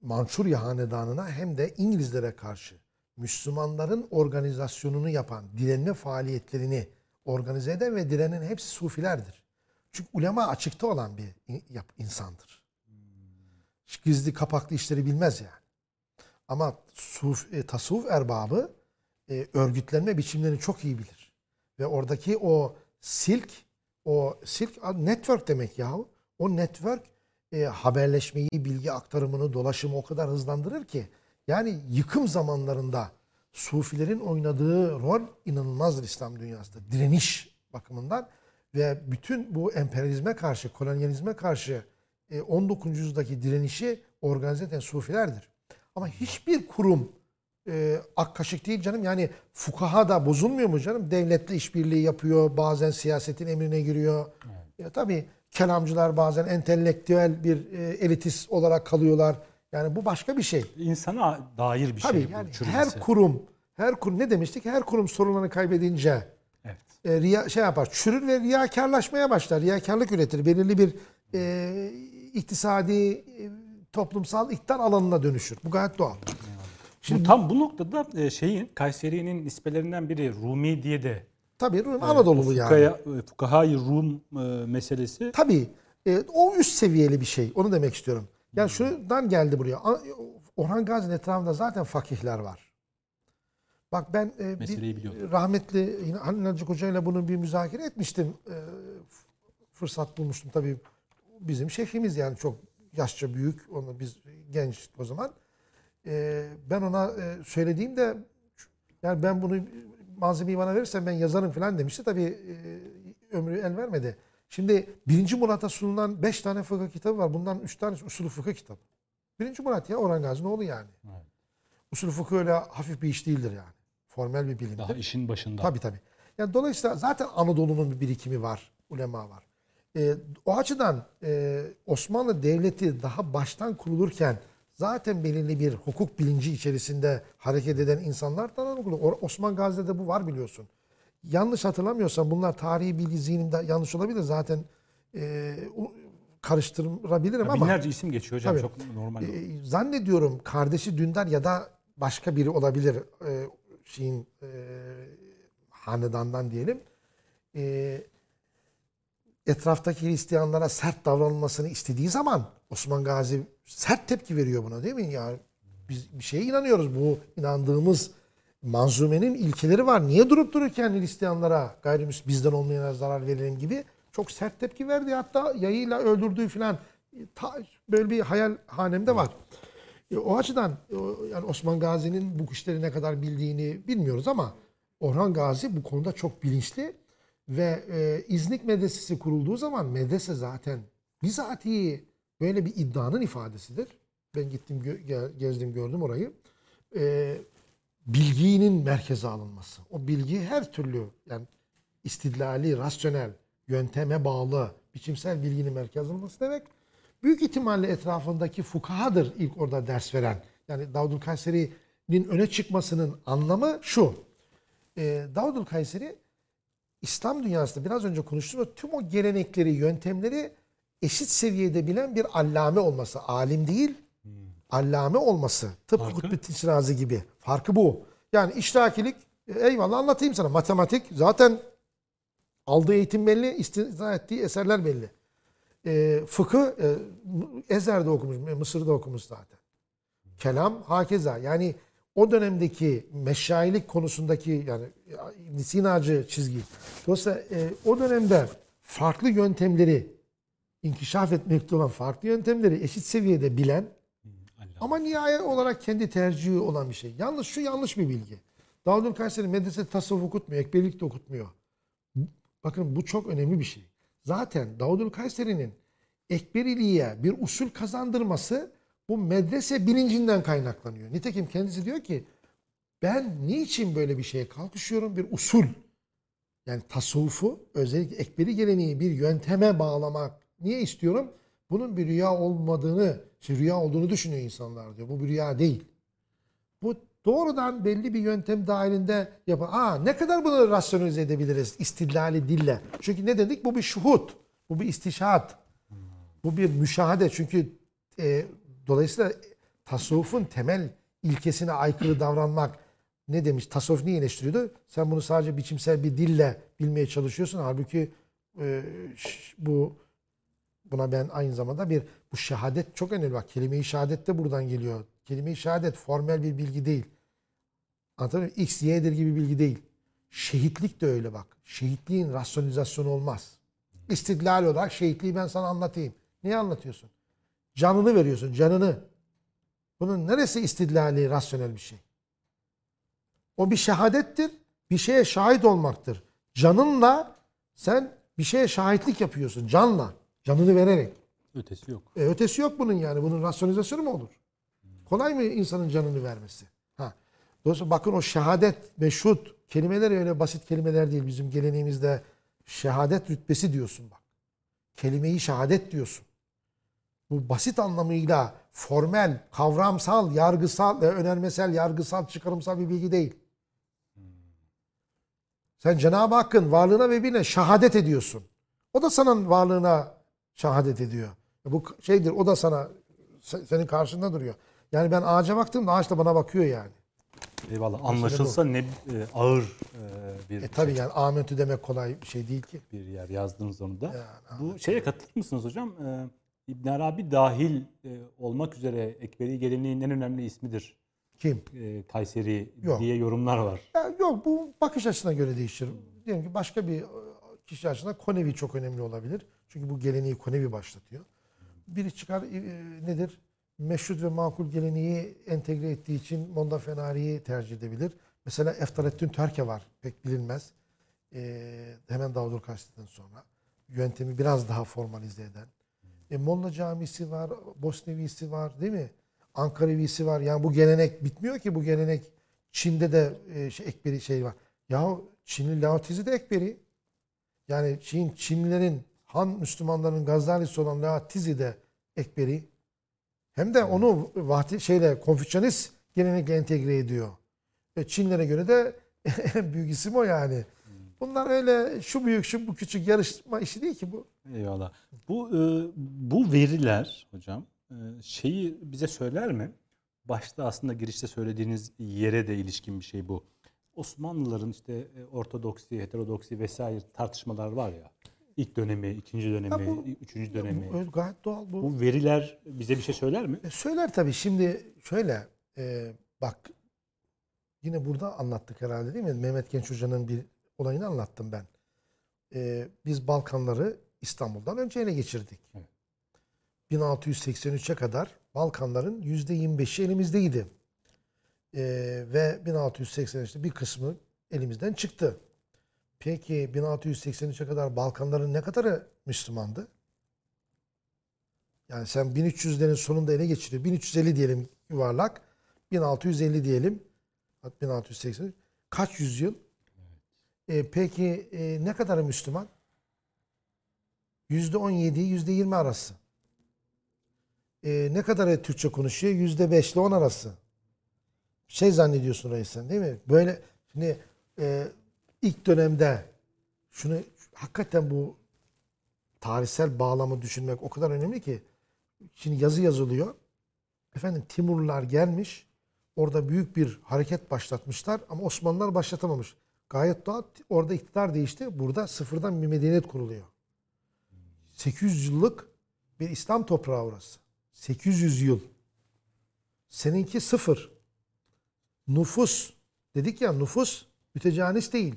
Mançurya Hanedanı'na hem de İngilizlere karşı Müslümanların organizasyonunu yapan, direnme faaliyetlerini organize eden ve direnen hepsi Sufilerdir. Çünkü ulema açıkta olan bir insandır. Gizli kapaklı işleri bilmez yani. Ama suf, e, tasavvuf erbabı e, örgütlenme biçimlerini çok iyi bilir. Ve oradaki o silk, o silk network demek yahu. O network e, haberleşmeyi, bilgi aktarımını, dolaşımı o kadar hızlandırır ki. Yani yıkım zamanlarında Sufilerin oynadığı rol inanılmazdır İslam dünyasında. Direniş bakımından ve bütün bu emperyalizme karşı, kolonyalizme karşı e, 19. yüzyıldaki direnişi organize eden Sufilerdir. Ama hiçbir kurum e, ak kaşık değil canım. Yani fukaha da bozulmuyor mu canım? Devletle işbirliği yapıyor. Bazen siyasetin emrine giriyor. Ya, tabii kelamcılar bazen entelektüel bir e, elitist olarak kalıyorlar. Yani bu başka bir şey. İnsana dair bir Tabii şey bu yani çürümesi. her kurum, her kurum ne demiştik? Her kurum sorunlarını kaybedince Evet. e, riya, şey yapar, çürür ve riyakarlaşmaya başlar. Riyakarlık üretir. Belirli bir e, iktisadi, e, toplumsal iktidar alanına dönüşür. Bu gayet doğal. Şimdi tam bu noktada e, şeyin Kayseri'nin nispelerinden biri Rumi diye de Tabii Rum Anadolu'lu yani. Fukaya, e, Fukahai Rum e, meselesi Tabii e, o üst seviyeli bir şey. Onu demek istiyorum. Yani şuradan geldi buraya. Orhan Gazi'nin etrafında zaten fakihler var. Bak ben e, bir, rahmetli yine Nacık Hoca ile bunu bir müzakere etmiştim. E, fırsat bulmuştum tabii. Bizim şefimiz yani çok yaşça büyük. Onu biz genç o zaman. E, ben ona e, söylediğimde yani ben bunu malzemeyi bana verirsen ben yazarım falan demişti. Tabii e, ömrü el vermedi. Şimdi birinci Murat'a sunulan beş tane fıkıh kitabı var. Bundan üç tanesi usulü fıkıh kitabı. Birinci Murat ya Orhan Gazi'nin oğlu yani. Evet. Usulü fıkıh öyle hafif bir iş değildir yani. Formel bir bilimdir. daha işin başında. Tabii tabii. Yani dolayısıyla zaten Anadolu'nun bir birikimi var, ulema var. E, o açıdan e, Osmanlı Devleti daha baştan kurulurken zaten belirli bir hukuk bilinci içerisinde hareket eden insanlar. O- Osman Gazi'de bu var biliyorsun. Yanlış hatırlamıyorsam bunlar tarihi bilgi zihnimde yanlış olabilir. Zaten e, karıştırabilirim ama Binlerce isim geçiyor hocam. Tabii. Çok normal. e, zannediyorum kardeşi Dündar ya da başka biri olabilir e, şeyin e, hanedandan diyelim. E, etraftaki Hristiyanlara sert davranılmasını istediği zaman Osman Gazi sert tepki veriyor buna değil mi? Ya biz bir şeye inanıyoruz. Bu inandığımız manzumenin ilkeleri var. Niye durup dururken Hristiyanlara gayrimüslim bizden olmayana zarar verelim gibi çok sert tepki verdi. Hatta yayıyla öldürdüğü falan ta- böyle bir hayal hanemde var. E, o açıdan o- yani Osman Gazi'nin bu işleri ne kadar bildiğini bilmiyoruz ama Orhan Gazi bu konuda çok bilinçli ve e, İznik Medresesi kurulduğu zaman medrese zaten bizatihi böyle bir iddianın ifadesidir. Ben gittim gö- ge- gezdim gördüm orayı. E, bilginin merkeze alınması. O bilgi her türlü yani istidlali, rasyonel, yönteme bağlı, biçimsel bilginin merkeze alınması demek. Büyük ihtimalle etrafındaki fukahadır ilk orada ders veren. Yani Davudül Kayseri'nin öne çıkmasının anlamı şu. E, Davudül Kayseri İslam dünyasında biraz önce konuştuğumuz tüm o gelenekleri, yöntemleri eşit seviyede bilen bir allame olması. Alim değil, allame olması. Tıpkı? Kutbettin Şirazi gibi. Farkı bu. Yani iştirakilik, e, eyvallah anlatayım sana. Matematik zaten aldığı eğitim belli, istinza ettiği eserler belli. E, fıkı e, Ezer'de okumuş, Mısır'da okumuş zaten. Kelam hakeza. Yani o dönemdeki meşayilik konusundaki yani Sinacı çizgi. Dolayısıyla e, o dönemde farklı yöntemleri inkişaf etmekte olan farklı yöntemleri eşit seviyede bilen Allah. ama nihayet olarak kendi tercihi olan bir şey. Yalnız şu yanlış bir bilgi. Davudül Kayseri medrese tasavvuf okutmuyor, ekberlik de okutmuyor. Bakın bu çok önemli bir şey. Zaten Davudül Kayseri'nin ekberiliğe bir usul kazandırması bu medrese bilincinden kaynaklanıyor. Nitekim kendisi diyor ki ben niçin böyle bir şeye kalkışıyorum? Bir usul. Yani tasavvufu özellikle ekberi geleneği bir yönteme bağlamak. Niye istiyorum? Bunun bir rüya olmadığını, şey, rüya olduğunu düşünüyor insanlar diyor. Bu bir rüya değil. Bu doğrudan belli bir yöntem dahilinde yapar. Aa ne kadar bunu rasyonelize edebiliriz istidlali dille. Çünkü ne dedik? Bu bir şuhut. Bu bir istişat. Bu bir müşahede. Çünkü e, dolayısıyla tasavvufun temel ilkesine aykırı davranmak ne demiş? Tasavvuf niye eleştiriyordu? Sen bunu sadece biçimsel bir dille bilmeye çalışıyorsun. Halbuki e, bu buna ben aynı zamanda bir bu şehadet çok önemli. Bak kelime-i şehadet de buradan geliyor. Kelime-i şehadet formel bir bilgi değil. Anlatabiliyor muyum? X, Y'dir gibi bilgi değil. Şehitlik de öyle bak. Şehitliğin rasyonizasyonu olmaz. İstidlal olarak şehitliği ben sana anlatayım. Niye anlatıyorsun? Canını veriyorsun, canını. Bunun neresi istidlali, rasyonel bir şey? O bir şehadettir. Bir şeye şahit olmaktır. Canınla sen bir şeye şahitlik yapıyorsun. Canla. Canını vererek. Ötesi yok. E, ötesi yok bunun yani. Bunun rasyonizasyonu mu olur? Kolay mı insanın canını vermesi? Ha. Dolayısıyla bakın o şehadet, meşhut kelimeler öyle basit kelimeler değil. Bizim geleneğimizde şehadet rütbesi diyorsun bak. Kelimeyi şehadet diyorsun. Bu basit anlamıyla formel, kavramsal, yargısal, e, önermesel, yargısal, çıkarımsal bir bilgi değil. Sen Cenab-ı Hakk'ın varlığına ve birine şehadet ediyorsun. O da sana varlığına şehadet ediyor. Bu şeydir, o da sana se- senin karşında duruyor. Yani ben ağaca baktığımda ağaç da bana bakıyor yani. Eyvallah. Anlaşılsa ne e, ağır e, bir E tabii yani amentü demek kolay bir şey değil ki. bir yer yazdınız onu da. Yani, Bu şeye katılır mısınız hocam? Ee, İbn Arabi dahil e, olmak üzere Ekberi geleneğin en önemli ismidir. Kim? e, Kayseri Yok. diye yorumlar var. Ya yok bu bakış açısına göre değişir. Diyelim ki başka bir e, kişi açısından Konevi çok önemli olabilir. Çünkü bu geleneği Konevi başlatıyor. Biri çıkar e, nedir? Meşrut ve makul geleneği entegre ettiği için Monda Fenari'yi tercih edebilir. Mesela Eftarettin Törke var. Pek bilinmez. E, hemen Davudul Kayseri'den sonra. Yöntemi biraz daha formalize eden. E, Molla Camisi var, Bosnevisi var değil mi? Ankarevisi var. Yani bu gelenek bitmiyor ki bu gelenek. Çin'de de e, şey, ekberi şey var. Ya Çinli Lao Tzu de ekberi. Yani Çin, Çinlilerin Han Müslümanların Gazalisi olan Laatizi'de Ekberi hem de onu vahdi şeyle Konfüçyanist gelenekle entegre ediyor. Ve Çinlere göre de en büyük isim o yani. Bunlar öyle şu büyük şu bu küçük yarışma işi değil ki bu. Eyvallah. Bu e, bu veriler hocam e, şeyi bize söyler mi? Başta aslında girişte söylediğiniz yere de ilişkin bir şey bu. Osmanlıların işte e, ortodoksi, heterodoksi vesaire tartışmalar var ya. İlk dönemi, ikinci dönemi, bu- üçüncü dönemi. Bu gayet doğal bu. Bu veriler bize bir şey söyler mi? E, söyler tabii. Şimdi şöyle e, bak yine burada anlattık herhalde değil mi? Mehmet Genç Hoca'nın bir olayını anlattım ben. E, biz Balkanları İstanbul'dan önce ele geçirdik. Evet. 1683'e kadar Balkanların %25'i elimizdeydi. E, ve 1683'te bir kısmı elimizden çıktı. Peki 1683'e kadar Balkanların ne kadarı Müslümandı? Yani sen 1300'lerin sonunda ele geçiriyor. 1350 diyelim yuvarlak. 1650 diyelim. 1680. Kaç yüzyıl? E, peki e, ne kadarı Müslüman? %17, %20 arası. E, ne kadarı Türkçe konuşuyor? %5 ile 10 arası. Şey zannediyorsun reis sen değil mi? Böyle şimdi e, ilk dönemde şunu hakikaten bu tarihsel bağlamı düşünmek o kadar önemli ki Şimdi yazı yazılıyor. Efendim Timurlular gelmiş. Orada büyük bir hareket başlatmışlar ama Osmanlılar başlatamamış. Gayet doğal. Orada iktidar değişti. Burada sıfırdan bir medeniyet kuruluyor. 800 yıllık bir İslam toprağı orası. 800 yıl. Seninki sıfır. Nüfus. Dedik ya nüfus mütecanis değil.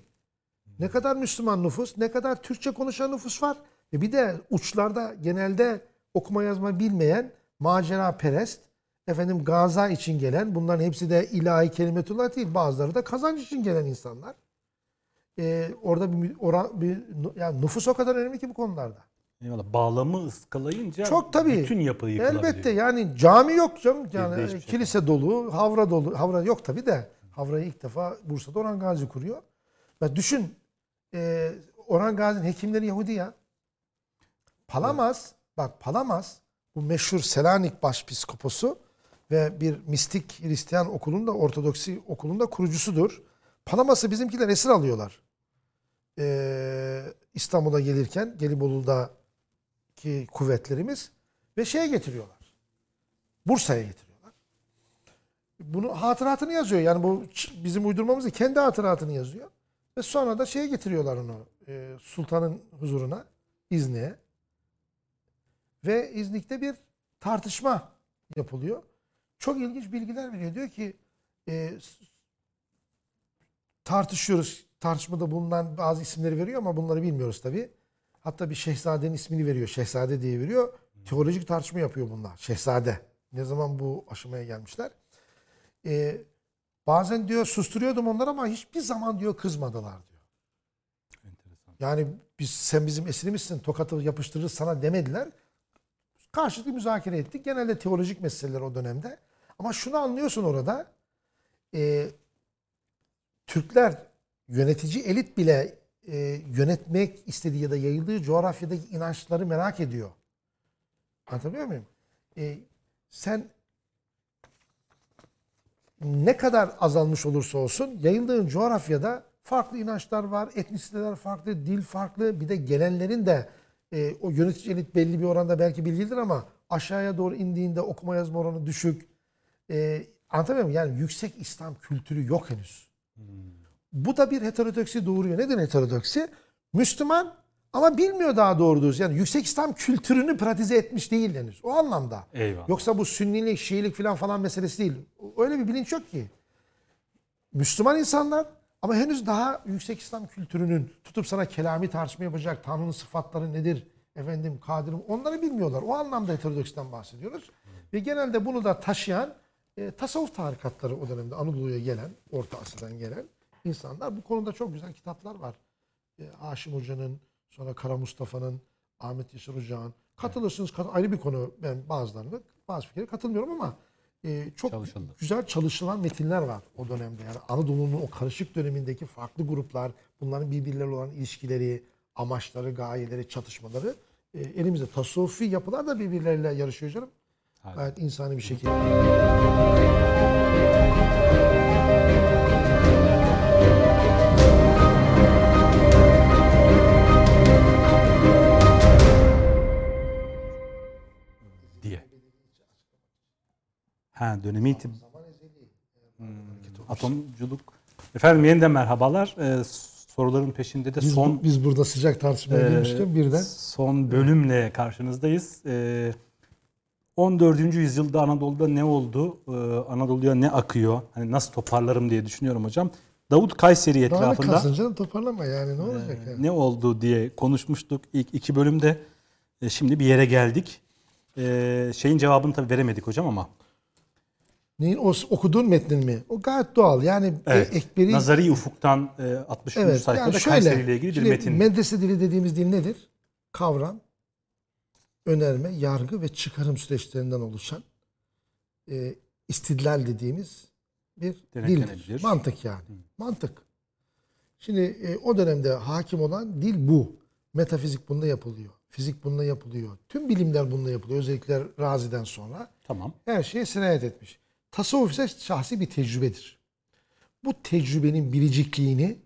Ne kadar Müslüman nüfus, ne kadar Türkçe konuşan nüfus var. E bir de uçlarda genelde okuma yazma bilmeyen, macera perest, efendim gaza için gelen, bunların hepsi de ilahi kelimetullah değil, bazıları da kazanç için gelen insanlar. E, orada bir, oran, bir yani nüfus o kadar önemli ki bu konularda. Eyvallah. Bağlamı ıskalayınca Çok tabii. bütün yapı yıkılabiliyor. Elbette yani cami yok canım. Yani hiçbir şey kilise dolu, havra dolu. Havra yok tabii de. Havrayı ilk defa Bursa'da Orhan Gazi kuruyor. Ve düşün e, Orhan Gazi'nin hekimleri Yahudi ya. Palamas, bak Palamas bu meşhur Selanik başpiskoposu ve bir mistik Hristiyan okulunda Ortodoksi okulunda kurucusudur. Palamas'ı bizimkiler esir alıyorlar. E, İstanbul'a gelirken Gelibolu'daki kuvvetlerimiz ve şeye getiriyorlar. Bursa'ya getiriyorlar. Bunu hatıratını yazıyor. Yani bu bizim uydurmamız değil. Kendi hatıratını yazıyor. Ve sonra da şeye getiriyorlar onu. e, sultanın huzuruna. İznik'e. Ve İznik'te bir tartışma yapılıyor. Çok ilginç bilgiler veriyor. Diyor ki e, tartışıyoruz. Tartışmada bulunan bazı isimleri veriyor ama bunları bilmiyoruz tabii. Hatta bir şehzadenin ismini veriyor. Şehzade diye veriyor. Teolojik tartışma yapıyor bunlar. Şehzade. Ne zaman bu aşamaya gelmişler? Ee, bazen diyor susturuyordum onları ama hiçbir zaman diyor kızmadılar diyor. Enteresan. Yani biz sen bizim esirimizsin tokatı yapıştırırız sana demediler. Karşılıklı müzakere ettik. Genelde teolojik meseleler o dönemde. Ama şunu anlıyorsun orada. e, Türkler yönetici elit bile e, yönetmek istediği ya da yayıldığı coğrafyadaki inançları merak ediyor. Anlatabiliyor muyum? E, sen ne kadar azalmış olursa olsun yayıldığın coğrafyada farklı inançlar var, etnisiteler farklı, dil farklı. Bir de gelenlerin de e, o yönetici elit belli bir oranda belki bilgilidir ama aşağıya doğru indiğinde okuma yazma oranı düşük. E, anlatabiliyor muyum? Yani yüksek İslam kültürü yok henüz. Bu da bir heterodoksi doğuruyor. Nedir heterodoksi? Müslüman ama bilmiyor daha doğru düz. Yani yüksek İslam kültürünü pratize etmiş değil henüz. O anlamda. Eyvallah. Yoksa bu sünnilik, şiilik falan falan meselesi değil. Öyle bir bilinç yok ki. Müslüman insanlar ama henüz daha yüksek İslam kültürünün tutup sana kelami tartışma yapacak, Tanrı'nın sıfatları nedir, efendim kadirim onları bilmiyorlar. O anlamda heterodoksiden bahsediyoruz. Ve genelde bunu da taşıyan e, tasavvuf tarikatları o dönemde Anadolu'ya gelen, Orta Asya'dan gelen insanlar. Bu konuda çok güzel kitaplar var. E, Haşim Hoca'nın, sonra Kara Mustafa'nın, Ahmet Yaşar Hoca'nın. Katılırsınız, kat- ayrı bir konu. Ben bazılarına, bazı fikirlere katılmıyorum ama e, çok Çalışıldı. güzel çalışılan metinler var o dönemde. Yani Anadolu'nun o karışık dönemindeki farklı gruplar, bunların birbirleriyle olan ilişkileri, amaçları, gayeleri, çatışmaları e, elimizde. Tasavvufi yapılar da birbirleriyle yarışıyor canım. Aynen. Gayet insani bir şekilde. diye. Ha dönemi itib Hmm, atomculuk. Efendim yeniden merhabalar. Ee, soruların peşinde de Biz, son biz burada sıcak tartışmaya Ee, girmişken birden Son bölümle karşınızdayız. Ee, 14. yüzyılda Anadolu'da ne oldu? Ee, Anadolu'ya ne akıyor? Hani nasıl toparlarım diye düşünüyorum hocam. Davut Kayseri daha da etrafında kalsın canım toparlama yani ne olacak yani. ne oldu diye konuşmuştuk ilk iki bölümde. Ee, şimdi bir yere geldik. Ee, şeyin cevabını tabii veremedik hocam ama. Neyin o okuduğun metnin mi? O gayet doğal. Yani Evet. e, ekberi Nazari ufuktan e, 63. evet, sayfada yani şöyle, Kayseri ile ilgili bir metin. Medrese dili dediğimiz dil nedir? Kavram, önerme, yargı ve çıkarım süreçlerinden oluşan e, istidlal dediğimiz bir dildir. Mantık yani. Mantık. Şimdi e, o dönemde hakim olan dil bu. Metafizik bunda yapılıyor. Fizik bunda yapılıyor. Tüm bilimler bunda yapılıyor. Özellikle Razi'den sonra Tamam. her şeye sirayet etmiş. Tasavvuf ise şahsi bir tecrübedir. Bu tecrübenin biricikliğini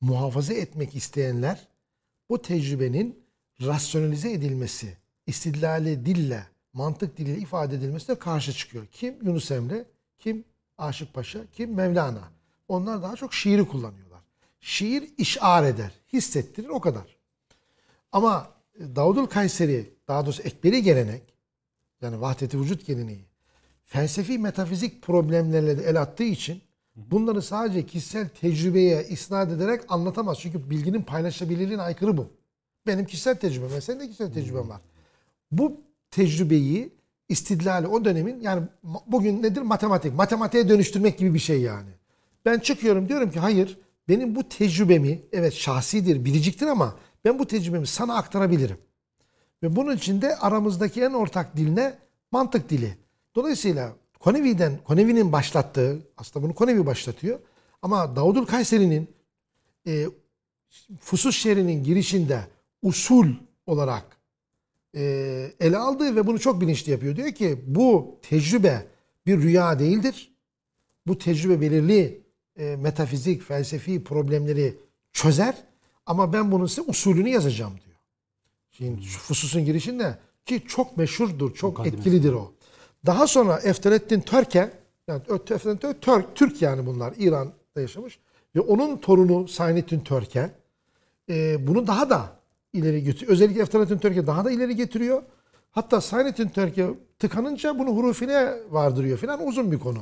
muhafaza etmek isteyenler bu tecrübenin rasyonalize edilmesi, istidlali dille, mantık diliyle ifade edilmesine karşı çıkıyor. Kim? Yunus Emre, kim? Aşık Paşa, kim? Mevlana. Onlar daha çok şiiri kullanıyorlar. Şiir işar eder, hissettirir o kadar. Ama Davudul Kayseri, daha doğrusu ekberi gelenek, yani vahdeti vücut geleneği, felsefi metafizik problemlerle de el attığı için bunları sadece kişisel tecrübeye isnat ederek anlatamaz. Çünkü bilginin paylaşılabilirliğine aykırı bu. Benim kişisel tecrübem, ve senin de kişisel tecrüben var. Bu tecrübeyi istidlali o dönemin yani bugün nedir matematik, matematiğe dönüştürmek gibi bir şey yani. Ben çıkıyorum diyorum ki hayır benim bu tecrübemi evet şahsidir, biriciktir ama ben bu tecrübemi sana aktarabilirim. Ve bunun için de aramızdaki en ortak dil ne? Mantık dili. Dolayısıyla Konevi'den, Konevi'nin başlattığı, aslında bunu Konevi başlatıyor. Ama Davudul Kayseri'nin e, Fusus şehrinin girişinde usul olarak e, ele aldığı ve bunu çok bilinçli yapıyor. Diyor ki bu tecrübe bir rüya değildir. Bu tecrübe belirli e, metafizik, felsefi problemleri çözer. Ama ben bunun size usulünü yazacağım diyor. Şimdi şu Fusus'un girişinde ki çok meşhurdur, çok Mukaddimesi. etkilidir o. Daha sonra Efterettin Törke, yani Efterettin Törke, Türk, Türk yani bunlar, İran'da yaşamış. Ve onun torunu Saynettin Törke e, bunu daha da ileri götürüyor. Özellikle Efterettin Törke daha da ileri getiriyor. Hatta Saynettin Törke tıkanınca bunu hurufine vardırıyor falan uzun bir konu.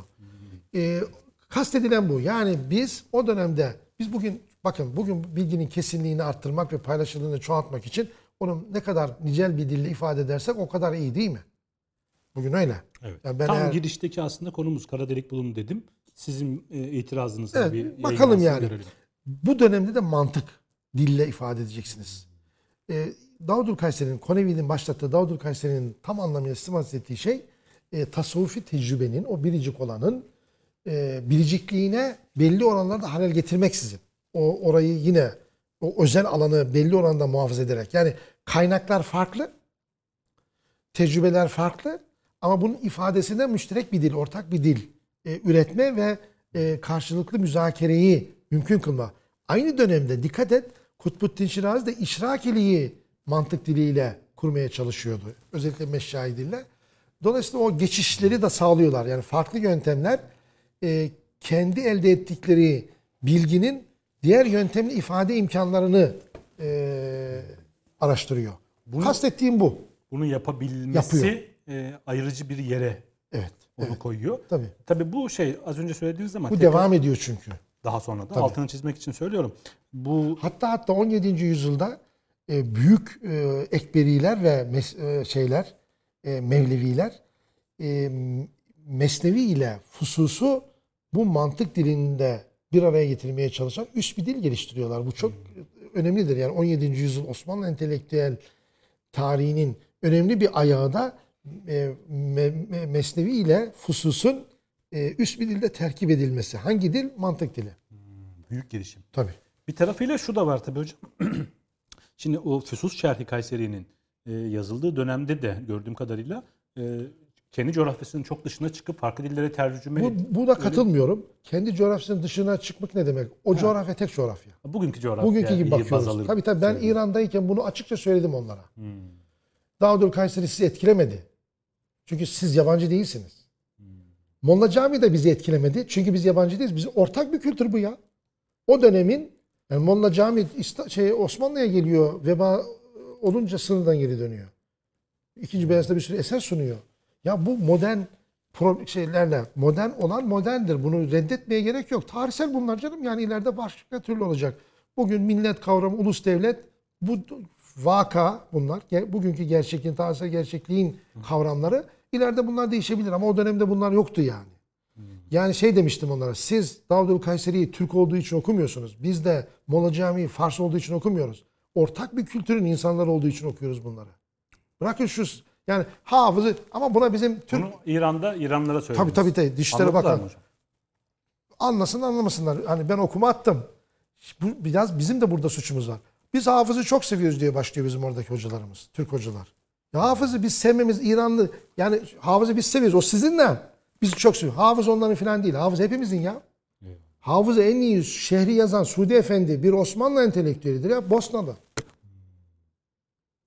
E, kastedilen bu. Yani biz o dönemde biz bugün bakın bugün bilginin kesinliğini arttırmak ve paylaşıldığını çoğaltmak için onu ne kadar nicel bir dille ifade edersek o kadar iyi değil mi? Bugün öyle. Evet. Yani ben Tam eğer- girişteki aslında konumuz kara delik bulun dedim. Sizin e, itirazınızla Evet, bir bakalım yani. görelim. Bu dönemde de mantık dille ifade edeceksiniz. Ee, Davudul Kayseri'nin, Konevi'nin başlattığı Davudul Kayseri'nin tam anlamıyla istimaz ettiği şey e, tasavvufi tecrübenin, o biricik olanın e, biricikliğine belli oranlarda halel getirmeksizin. O orayı yine o özel alanı belli oranda muhafaza ederek. Yani kaynaklar farklı, tecrübeler farklı ama bunun ifadesinde müşterek bir dil, ortak bir dil e, üretme ve e, karşılıklı müzakereyi mümkün kılma. Aynı dönemde dikkat et Kutbuddin Şirazi de işrakiliği mantık diliyle kurmaya çalışıyordu. Özellikle meşşai dille. Dolayısıyla o geçişleri de sağlıyorlar. Yani farklı yöntemler e, kendi elde ettikleri bilginin diğer yöntemli ifade imkanlarını e, araştırıyor. Kastettiğim bu. Bunu yapabilmesi Yapıyor. e, ayrıcı bir yere Evet. onu evet. koyuyor. Tabii. Tabii bu şey az önce söylediğiniz zaman Bu devam ediyor çünkü. daha sonra da altını çizmek için söylüyorum. Bu Hatta hatta 17. yüzyılda e, büyük e, ekberiler ve mes- e, şeyler e, Mevleviler e, Mesnevi ile Fusus'u bu mantık dilinde bir araya getirmeye çalışan üst bir dil geliştiriyorlar. Bu çok önemlidir. Yani 17. yüzyıl Osmanlı entelektüel tarihinin önemli bir ayağı da e, Me- Me- Mesnevi ile Fusus'un e, üst bir dilde terkip edilmesi. Hangi dil? Mantık dili. büyük girişim. Tabii. Bir tarafıyla şu da var tabii hocam. Şimdi o Füsus Şerhi Kayseri'nin e, yazıldığı dönemde de gördüğüm kadarıyla e, kendi coğrafyasının çok dışına çıkıp farklı dillere tercüme Bu, bu da katılmıyorum. Kendi coğrafyasının dışına çıkmak ne demek? O coğrafya tek coğrafya. bugünkü coğrafya Bugünkü gibi bakıyoruz. Tabii tabii ben İran'dayken bunu açıkça söyledim onlara. Hmm. Davudül Kayseri sizi etkilemedi. Çünkü siz yabancı değilsiniz. Molla Cami de bizi etkilemedi. Çünkü biz yabancı değiliz. Bizim ortak bir kültür bu ya. O dönemin yani Molla Cami şey, Osmanlı'ya geliyor. Veba olunca sınırdan geri dönüyor. İkinci Beyazıt'ta bir sürü eser sunuyor. Ya bu modern şeylerle modern olan moderndir. Bunu reddetmeye gerek yok. Tarihsel bunlar canım. Yani ileride başka türlü olacak. Bugün millet kavramı, ulus devlet bu vaka bunlar. Bugünkü gerçekliğin, tarihsel gerçekliğin kavramları. İleride bunlar değişebilir ama o dönemde bunlar yoktu yani. Yani şey demiştim onlara. Siz Davudül Kayseri'yi Türk olduğu için okumuyorsunuz. Biz de Molla Camii'yi Fars olduğu için okumuyoruz. Ortak bir kültürün insanları olduğu için okuyoruz bunları. Bırakın şu yani hafızı ama buna bizim Türk Bunu İran'da İranlara tabii söylediniz. tabii tabii Dışişleri Anladılar Bakan anlasın anlamasınlar. Hani ben okuma attım. Bu biraz bizim de burada suçumuz var. Biz hafızı çok seviyoruz diye başlıyor bizim oradaki hocalarımız. Türk hocalar. Ya hafızı biz sevmemiz İranlı yani hafızı biz seviyoruz. O sizinle. Biz çok seviyoruz. Hafız onların falan değil. Hafız hepimizin ya. Hafızı en iyi şehri yazan Suudi Efendi bir Osmanlı entelektüelidir ya Bosnalı.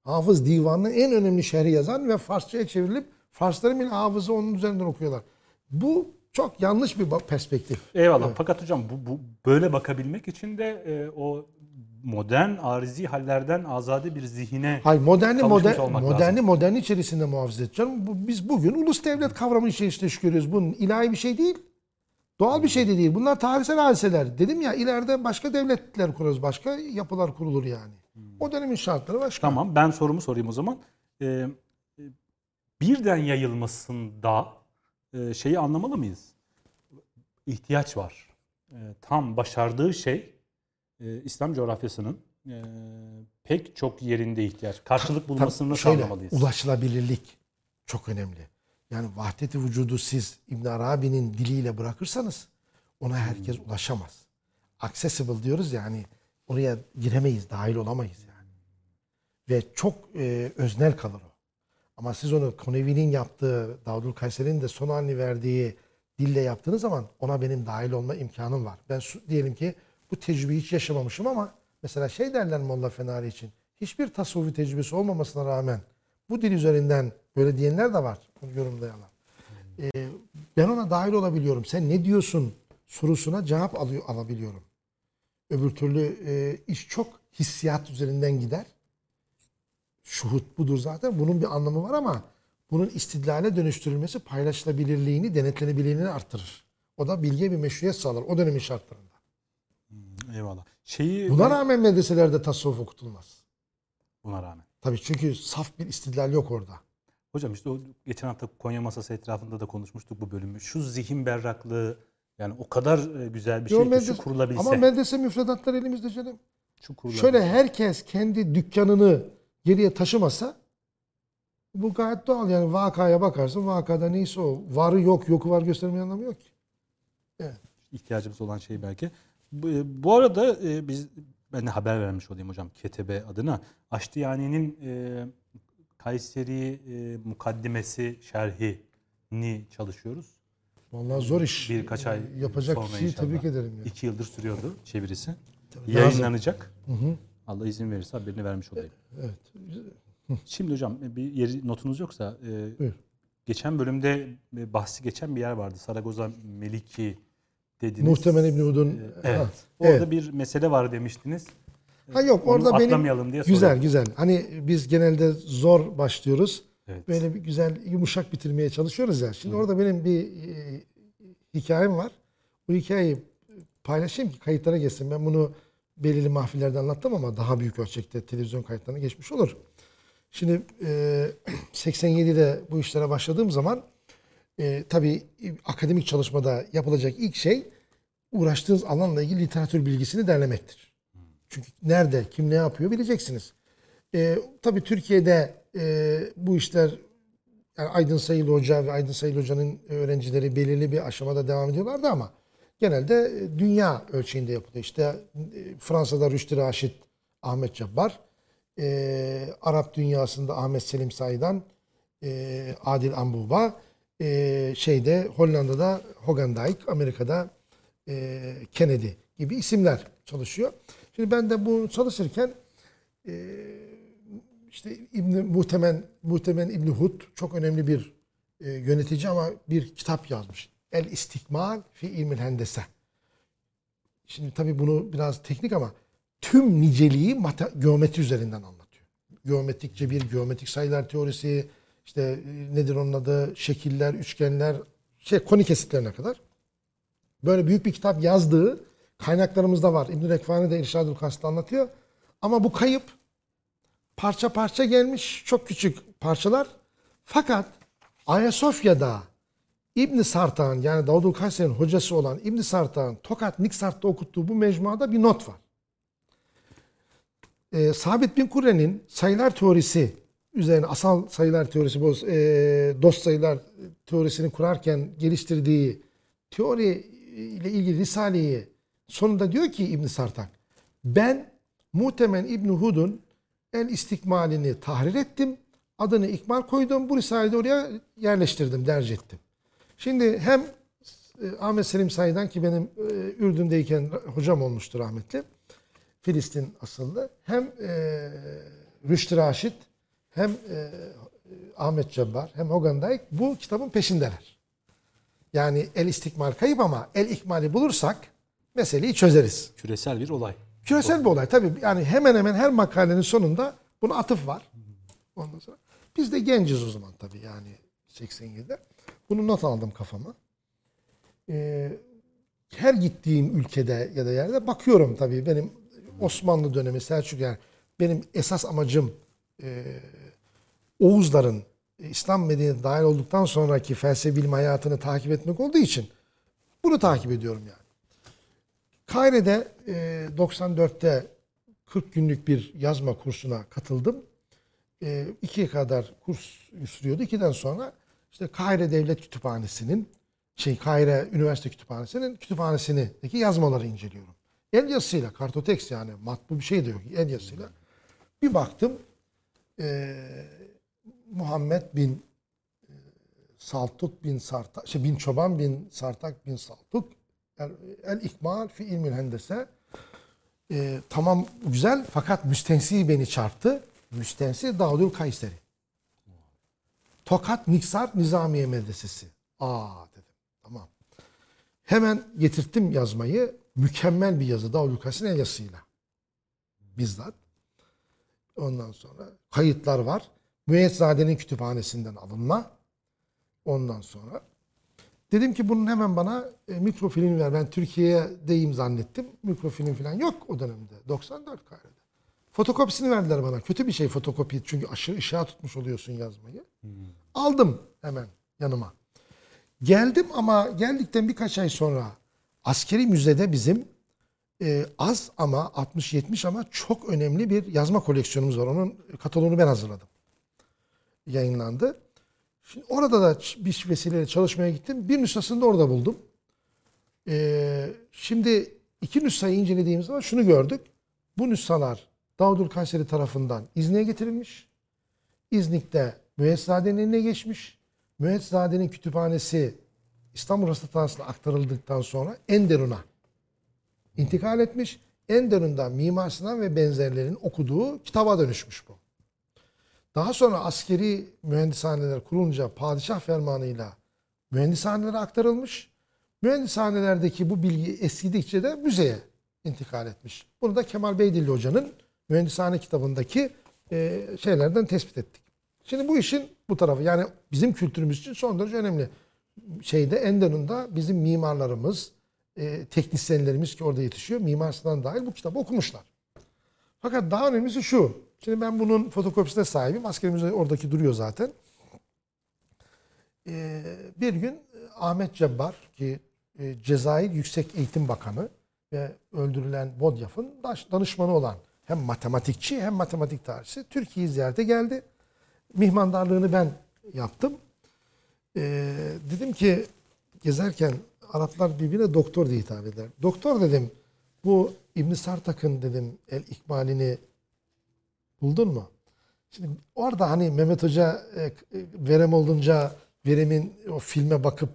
Hafız divanının en önemli şehri yazan ve Farsçaya çevrilip Farsların bile hafızı onun üzerinden okuyorlar. Bu çok yanlış bir perspektif. Eyvallah. Fakat hocam bu, bu böyle bakabilmek için de e, o modern arizi hallerden azade bir zihine Hayır moderni modern, olmak moderni lazım. modern içerisinde muhafaza bu, biz bugün ulus devlet kavramı içerisinde görüyoruz. Bunun ilahi bir şey değil. Doğal bir şey de değil. Bunlar tarihsel hadiseler. Dedim ya ileride başka devletler kurarız. Başka yapılar kurulur yani. O dönemin şartları başka. Tamam ben sorumu sorayım o zaman. Ee, birden yayılmasında e, şeyi anlamalı mıyız? İhtiyaç var. E, tam başardığı şey e, İslam coğrafyasının e, pek çok yerinde ihtiyaç. Karşılık bulmasını nasıl şöyle, anlamalıyız? Ulaşılabilirlik çok önemli. Yani vahdeti vücudu siz İbn Arabi'nin diliyle bırakırsanız ona herkes ulaşamaz. Accessible diyoruz ya hani oraya giremeyiz, dahil olamayız yani. Ve çok e, öznel kalır o. Ama siz onu Konevi'nin yaptığı, Davudül Kayseri'nin de son halini verdiği dille yaptığınız zaman ona benim dahil olma imkanım var. Ben diyelim ki bu tecrübeyi hiç yaşamamışım ama mesela şey derler Molla Fenari için. Hiçbir tasavvufi tecrübesi olmamasına rağmen bu dil üzerinden böyle diyenler de var. Yorumlayanlar. Ee, ben ona dahil olabiliyorum. Sen ne diyorsun sorusuna cevap alıyor, alabiliyorum. Öbür türlü e, iş çok hissiyat üzerinden gider. Şuhut budur zaten. Bunun bir anlamı var ama bunun istidlale dönüştürülmesi paylaşılabilirliğini, denetlenebilirliğini artırır. O da bilgiye bir meşruiyet sağlar. O dönemin şartlarında. Eyvallah. Şeyi Buna rağmen medreselerde tasavvuf okutulmaz. buna rağmen. Tabii çünkü saf bir istidlal yok orada. Hocam işte o geçen hafta Konya masası etrafında da konuşmuştuk bu bölümü. Şu zihin berraklığı yani o kadar e, güzel bir şey Yo, ki medrese- şu kurulabilse. Ama medrese müfredatları elimizde canım. şu kurulabilse. Şöyle herkes kendi dükkanını geriye taşımasa bu gayet doğal. Yani vakaya bakarsın. Vakada neyse o. Varı yok, yoku var göstermeyen anlamı yok ki. ihtiyacımız olan şey belki. Bu, e, bu arada e, biz ben de haber vermiş olayım hocam KTB adına. Aştiyani'nin e, Kayseri e, mukaddimesi şerhini çalışıyoruz. Vallahi zor iş. Birkaç ay Yapacak sonra kişiyi inşallah. tebrik ederim. Ya. İki yıldır sürüyordu çevirisi. Lazım. Yayınlanacak. Hı hı. Allah izin verirse haberini vermiş olayım. Evet. Şimdi hocam e, bir yeri, notunuz yoksa e, Buyur. geçen bölümde e, bahsi geçen bir yer vardı. Saragoza Meliki dediniz. Muhtemelen İbn Hud'un E, Evet. Ha, Orada evet. bir mesele var demiştiniz. Ha yok Onu orada benim diye güzel soruyorum. güzel. Hani biz genelde zor başlıyoruz. Evet. Böyle bir güzel yumuşak bitirmeye çalışıyoruz ya. Şimdi orada benim bir e, hikayem var. Bu hikayeyi paylaşayım ki kayıtlara geçsin. Ben bunu belirli mahfillerde anlattım ama daha büyük ölçekte televizyon kayıtlarına geçmiş olur. Şimdi e, 87'de bu işlere başladığım zaman e, tabii akademik çalışmada yapılacak ilk şey uğraştığınız alanla ilgili literatür bilgisini derlemektir. Çünkü nerede, kim ne yapıyor bileceksiniz. E, tabii Türkiye'de e, bu işler yani Aydın Sayılı Hoca ve Aydın Sayılı Hoca'nın öğrencileri belirli bir aşamada devam ediyorlardı ama genelde e, dünya ölçeğinde yapılıyor. İşte e, Fransa'da Rüştü Raşit, Ahmet Cabbar, e, Arap dünyasında Ahmet Selim Say'dan e, Adil Ambuba, e, şeyde Hollanda'da Hogan Dijk, Amerika'da e, Kennedy gibi isimler çalışıyor. Şimdi ben de bunu çalışırken e, işte İbn Muhtemen Muhtemen İbn Hud çok önemli bir e, yönetici ama bir kitap yazmış. El İstikmal fi İlmil Hendese. Şimdi tabii bunu biraz teknik ama tüm niceliği geometri üzerinden anlatıyor. Geometrik cebir, geometrik sayılar teorisi, işte e, nedir onun adı, şekiller, üçgenler, şey konik kesitlerine kadar. Böyle büyük bir kitap yazdığı kaynaklarımızda var. İbnül Ekvani de İrşadül Kas'ta anlatıyor. Ama bu kayıp parça parça gelmiş çok küçük parçalar. Fakat Ayasofya'da İbn Sartağ'ın yani Davudul Kayseri'nin hocası olan İbn Sartağ'ın Tokat Niksart'ta okuttuğu bu mecmuada bir not var. Ee, Sabit bin Kurre'nin sayılar teorisi üzerine asal sayılar teorisi, e, dost sayılar teorisini kurarken geliştirdiği teori ile ilgili Risale'yi sonunda diyor ki İbn Sartak ben Muhtemen İbn Hud'un el istikmalini tahrir ettim. Adını ikmal koydum. Bu Risale'yi oraya yerleştirdim, derc ettim. Şimdi hem e, Ahmet Selim Say'dan ki benim e, Ürdün'deyken hocam olmuştu rahmetli. Filistin asıllı. Hem Rüştü Raşit hem e, Ahmet Cebbar hem Hogan Dijk bu kitabın peşindeler. Yani el istikmal kayıp ama el ikmali bulursak meseleyi çözeriz. Küresel bir olay. Küresel bir olay tabii. Yani hemen hemen her makalenin sonunda buna atıf var. Ondan sonra. Biz de genciz o zaman tabii yani 87'de. Bunu not aldım kafama. Ee, her gittiğim ülkede ya da yerde bakıyorum tabii. Benim Osmanlı dönemi Selçuk yani benim esas amacım e, Oğuzların e, İslam medeniyeti dahil olduktan sonraki felsefe bilim hayatını takip etmek olduğu için bunu takip ediyorum yani. Kaire'de e, 94'te 40 günlük bir yazma kursuna katıldım. E, kadar kurs sürüyordu. İkiden sonra işte Kahire Devlet Kütüphanesi'nin şey Kahire Üniversite Kütüphanesi'nin kütüphanesindeki yazmaları inceliyorum. El yazısıyla, kartoteks yani matbu bir şey de yok. El yazısıyla. Bir baktım e, Muhammed bin e, Saltuk bin Sartak, şey bin Çoban bin Sartak bin Saltuk El, el İkmal fi ilmil hendese e, tamam güzel fakat müstensi beni çarptı. Müstensi Davudül Kayseri. Tokat Niksar Nizamiye Medresesi. Aa dedim. Tamam. Hemen getirttim yazmayı. Mükemmel bir yazı Davudül Kayseri'nin yazısıyla. Bizzat. Ondan sonra kayıtlar var. Müezzade'nin kütüphanesinden alınma. Ondan sonra dedim ki bunun hemen bana e, mikrofilmi ver. Ben Türkiye'deyim zannettim. Mikrofilm falan yok o dönemde. 94 Kahire'de. Fotokopisini verdiler bana. Kötü bir şey fotokopi. Çünkü aşırı ışığa tutmuş oluyorsun yazmayı. Aldım hemen yanıma. Geldim ama geldikten birkaç ay sonra askeri müzede bizim e, az ama 60-70 ama çok önemli bir yazma koleksiyonumuz var. Onun kataloğunu ben hazırladım. Yayınlandı. Şimdi orada da bir vesileyle çalışmaya gittim. Bir nüshasını da orada buldum. Ee, şimdi iki nüshayı incelediğimiz zaman şunu gördük. Bu nüshalar Davudül Kayseri tarafından İznik'e getirilmiş. İznik'te Müezzade'nin eline geçmiş. Müezzade'nin kütüphanesi İstanbul Rasathanası'na aktarıldıktan sonra Enderun'a intikal etmiş. Enderun'da Mimar Sinan ve benzerlerinin okuduğu kitaba dönüşmüş bu. Daha sonra askeri mühendishaneler kurulunca padişah fermanıyla mühendishanelere aktarılmış. Mühendishanelerdeki bu bilgi eskidikçe de müzeye intikal etmiş. Bunu da Kemal Beydilli Hoca'nın mühendishane kitabındaki e, şeylerden tespit ettik. Şimdi bu işin bu tarafı yani bizim kültürümüz için son derece önemli. Şeyde Enderun'da bizim mimarlarımız, e, teknisyenlerimiz ki orada yetişiyor. Mimar dahil bu kitabı okumuşlar. Fakat daha önemlisi şu. Şimdi ben bunun fotokopisine sahibim. Askerimiz oradaki duruyor zaten. Ee, bir gün Ahmet Cebbar ki e, Cezayir Yüksek Eğitim Bakanı ve öldürülen Bodyaf'ın danışmanı olan hem matematikçi hem matematik tarihçisi Türkiye'yi ziyarete geldi. Mihmandarlığını ben yaptım. Ee, dedim ki gezerken Araplar birbirine doktor diye hitap eder. Doktor dedim bu İbn Sartak'ın dedim el ikmalini Buldun mu? Şimdi orada hani Mehmet Hoca e, e, verem olunca veremin o filme bakıp